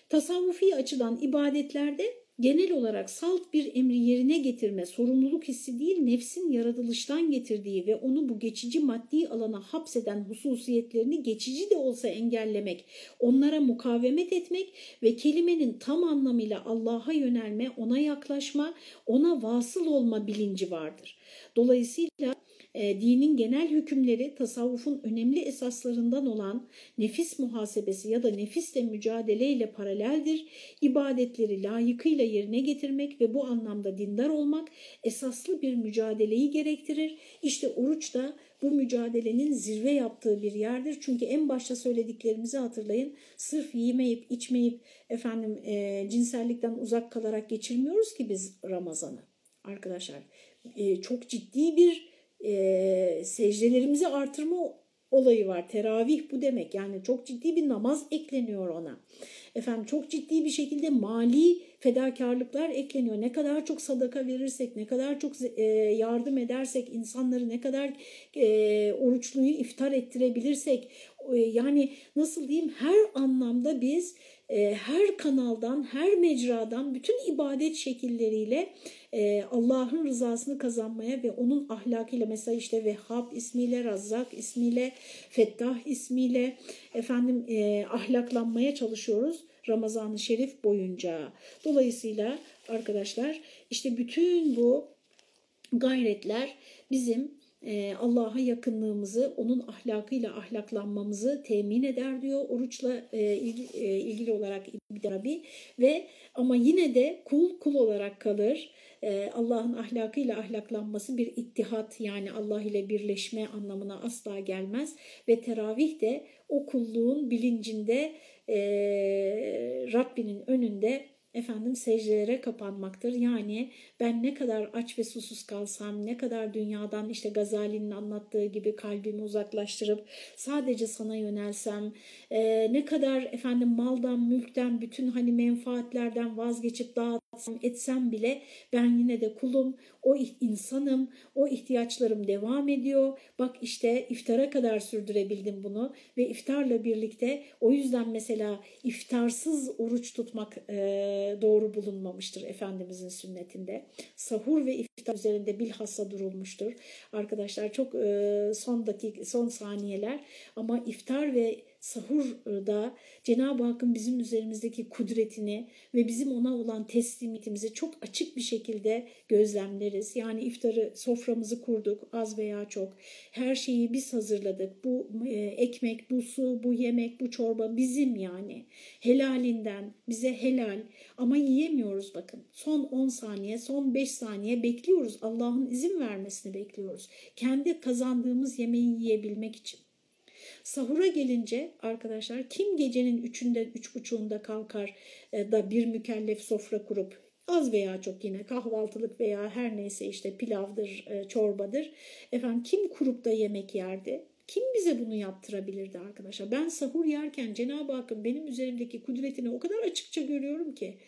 Tasavvufi açıdan ibadetlerde genel olarak salt bir emri yerine getirme, sorumluluk hissi değil nefsin yaratılıştan getirdiği ve onu bu geçici maddi alana hapseden hususiyetlerini geçici de olsa engellemek, onlara mukavemet etmek ve kelimenin tam anlamıyla Allah'a yönelme, ona yaklaşma, ona vasıl olma bilinci vardır. Dolayısıyla e, dinin genel hükümleri tasavvufun önemli esaslarından olan nefis muhasebesi ya da nefisle mücadele ile paraleldir. İbadetleri layıkıyla yerine getirmek ve bu anlamda dindar olmak esaslı bir mücadeleyi gerektirir. İşte oruç da bu mücadelenin zirve yaptığı bir yerdir. Çünkü en başta söylediklerimizi hatırlayın. Sırf yemeyip içmeyip efendim e, cinsellikten uzak kalarak geçirmiyoruz ki biz Ramazan'ı arkadaşlar. E, çok ciddi bir e, secdelerimizi artırma olayı var. Teravih bu demek. Yani çok ciddi bir namaz ekleniyor ona. Efendim çok ciddi bir şekilde mali fedakarlıklar ekleniyor. Ne kadar çok sadaka verirsek, ne kadar çok yardım edersek, insanları ne kadar oruçluyu iftar ettirebilirsek, yani nasıl diyeyim her anlamda biz e, her kanaldan, her mecradan bütün ibadet şekilleriyle e, Allah'ın rızasını kazanmaya ve onun ahlakıyla mesela işte Vehhab ismiyle, Razzak ismiyle, Fettah ismiyle efendim e, ahlaklanmaya çalışıyoruz Ramazan-ı Şerif boyunca. Dolayısıyla arkadaşlar işte bütün bu gayretler bizim e, Allah'a yakınlığımızı, onun ahlakıyla ahlaklanmamızı temin eder diyor. Oruçla e, ilgili olarak İbn Arabi ve ama yine de kul kul olarak kalır. E, Allah'ın ahlakıyla ahlaklanması bir ittihat yani Allah ile birleşme anlamına asla gelmez. Ve teravih de o kulluğun bilincinde Rabbinin önünde efendim secdelere kapanmaktır. Yani ben ne kadar aç ve susuz kalsam, ne kadar dünyadan işte Gazali'nin anlattığı gibi kalbimi uzaklaştırıp sadece sana yönelsem, e, ne kadar efendim maldan, mülkten, bütün hani menfaatlerden vazgeçip dağıtsam, etsem bile ben yine de kulum, o insanım, o ihtiyaçlarım devam ediyor. Bak işte iftara kadar sürdürebildim bunu ve iftarla birlikte o yüzden mesela iftarsız oruç tutmak e, doğru bulunmamıştır Efendimizin sünnetinde. Sahur ve iftar üzerinde bilhassa durulmuştur. Arkadaşlar çok e, son dakika, son saniyeler ama iftar ve sahurda Cenab-ı Hakk'ın bizim üzerimizdeki kudretini ve bizim ona olan teslimiyetimizi çok açık bir şekilde gözlemleriz. Yani iftarı soframızı kurduk az veya çok. Her şeyi biz hazırladık. Bu e, ekmek, bu su, bu yemek, bu çorba bizim yani. Helalinden bize helal ama yiyemiyoruz bakın. Son 10 saniye, son 5 saniye bekliyoruz. Allah'ın izin vermesini bekliyoruz. Kendi kazandığımız yemeği yiyebilmek için. Sahura gelince arkadaşlar kim gecenin üçünde, üç buçuğunda kalkar e, da bir mükellef sofra kurup az veya çok yine kahvaltılık veya her neyse işte pilavdır, e, çorbadır. Efendim kim kurup da yemek yerdi? Kim bize bunu yaptırabilirdi arkadaşlar? Ben sahur yerken Cenab-ı Hakk'ın benim üzerimdeki kudretini o kadar açıkça görüyorum ki.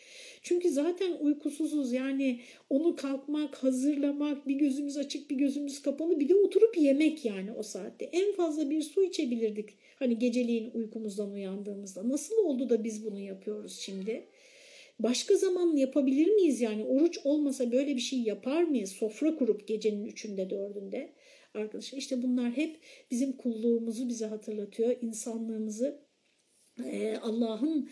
Çünkü zaten uykusuzuz yani onu kalkmak, hazırlamak, bir gözümüz açık bir gözümüz kapalı bir de oturup yemek yani o saatte. En fazla bir su içebilirdik hani geceliğin uykumuzdan uyandığımızda. Nasıl oldu da biz bunu yapıyoruz şimdi? başka zaman yapabilir miyiz yani oruç olmasa böyle bir şey yapar mıyız? Sofra kurup gecenin üçünde dördünde arkadaşlar işte bunlar hep bizim kulluğumuzu bize hatırlatıyor. insanlığımızı Allah'ın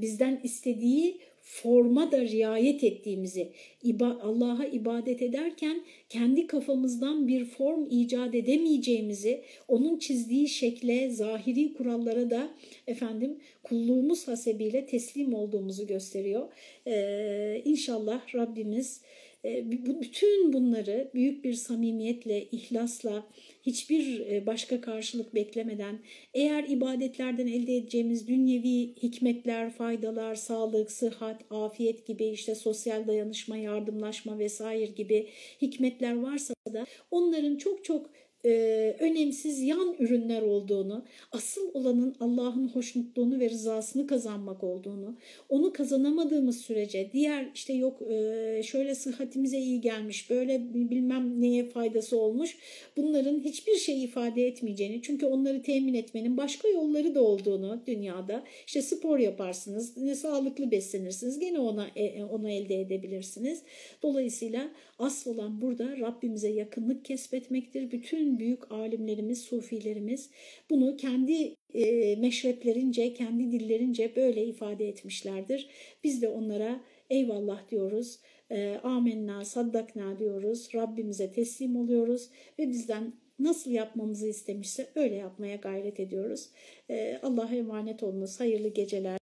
bizden istediği forma da riayet ettiğimizi, Allah'a ibadet ederken kendi kafamızdan bir form icat edemeyeceğimizi, onun çizdiği şekle, zahiri kurallara da efendim kulluğumuz hasebiyle teslim olduğumuzu gösteriyor. Ee, inşallah Rabbimiz e, bütün bunları büyük bir samimiyetle, ihlasla, hiçbir e, başka karşılık beklemeden eğer ibadetlerden elde edeceğimiz dünyevi hikmetler, faydalar, sağlık, sıhhat, afiyet gibi işte sosyal dayanışma, yardımlaşma vesaire gibi hikmetler varsa da onların çok çok e, önemsiz yan ürünler olduğunu, asıl olanın Allah'ın hoşnutluğunu ve rızasını kazanmak olduğunu, onu kazanamadığımız sürece diğer işte yok e, şöyle sıhhatimize iyi gelmiş, böyle bilmem neye faydası olmuş, bunların hiçbir şey ifade etmeyeceğini, çünkü onları temin etmenin başka yolları da olduğunu dünyada, işte spor yaparsınız, ne sağlıklı beslenirsiniz, gene ona e, onu elde edebilirsiniz. Dolayısıyla asıl olan burada Rabbimize yakınlık kesbetmektir. Büyük alimlerimiz, sufilerimiz bunu kendi e, meşreplerince, kendi dillerince böyle ifade etmişlerdir. Biz de onlara eyvallah diyoruz, e, amenna, saddakna diyoruz, Rabbimize teslim oluyoruz ve bizden nasıl yapmamızı istemişse öyle yapmaya gayret ediyoruz. E, Allah'a emanet olunuz, hayırlı geceler.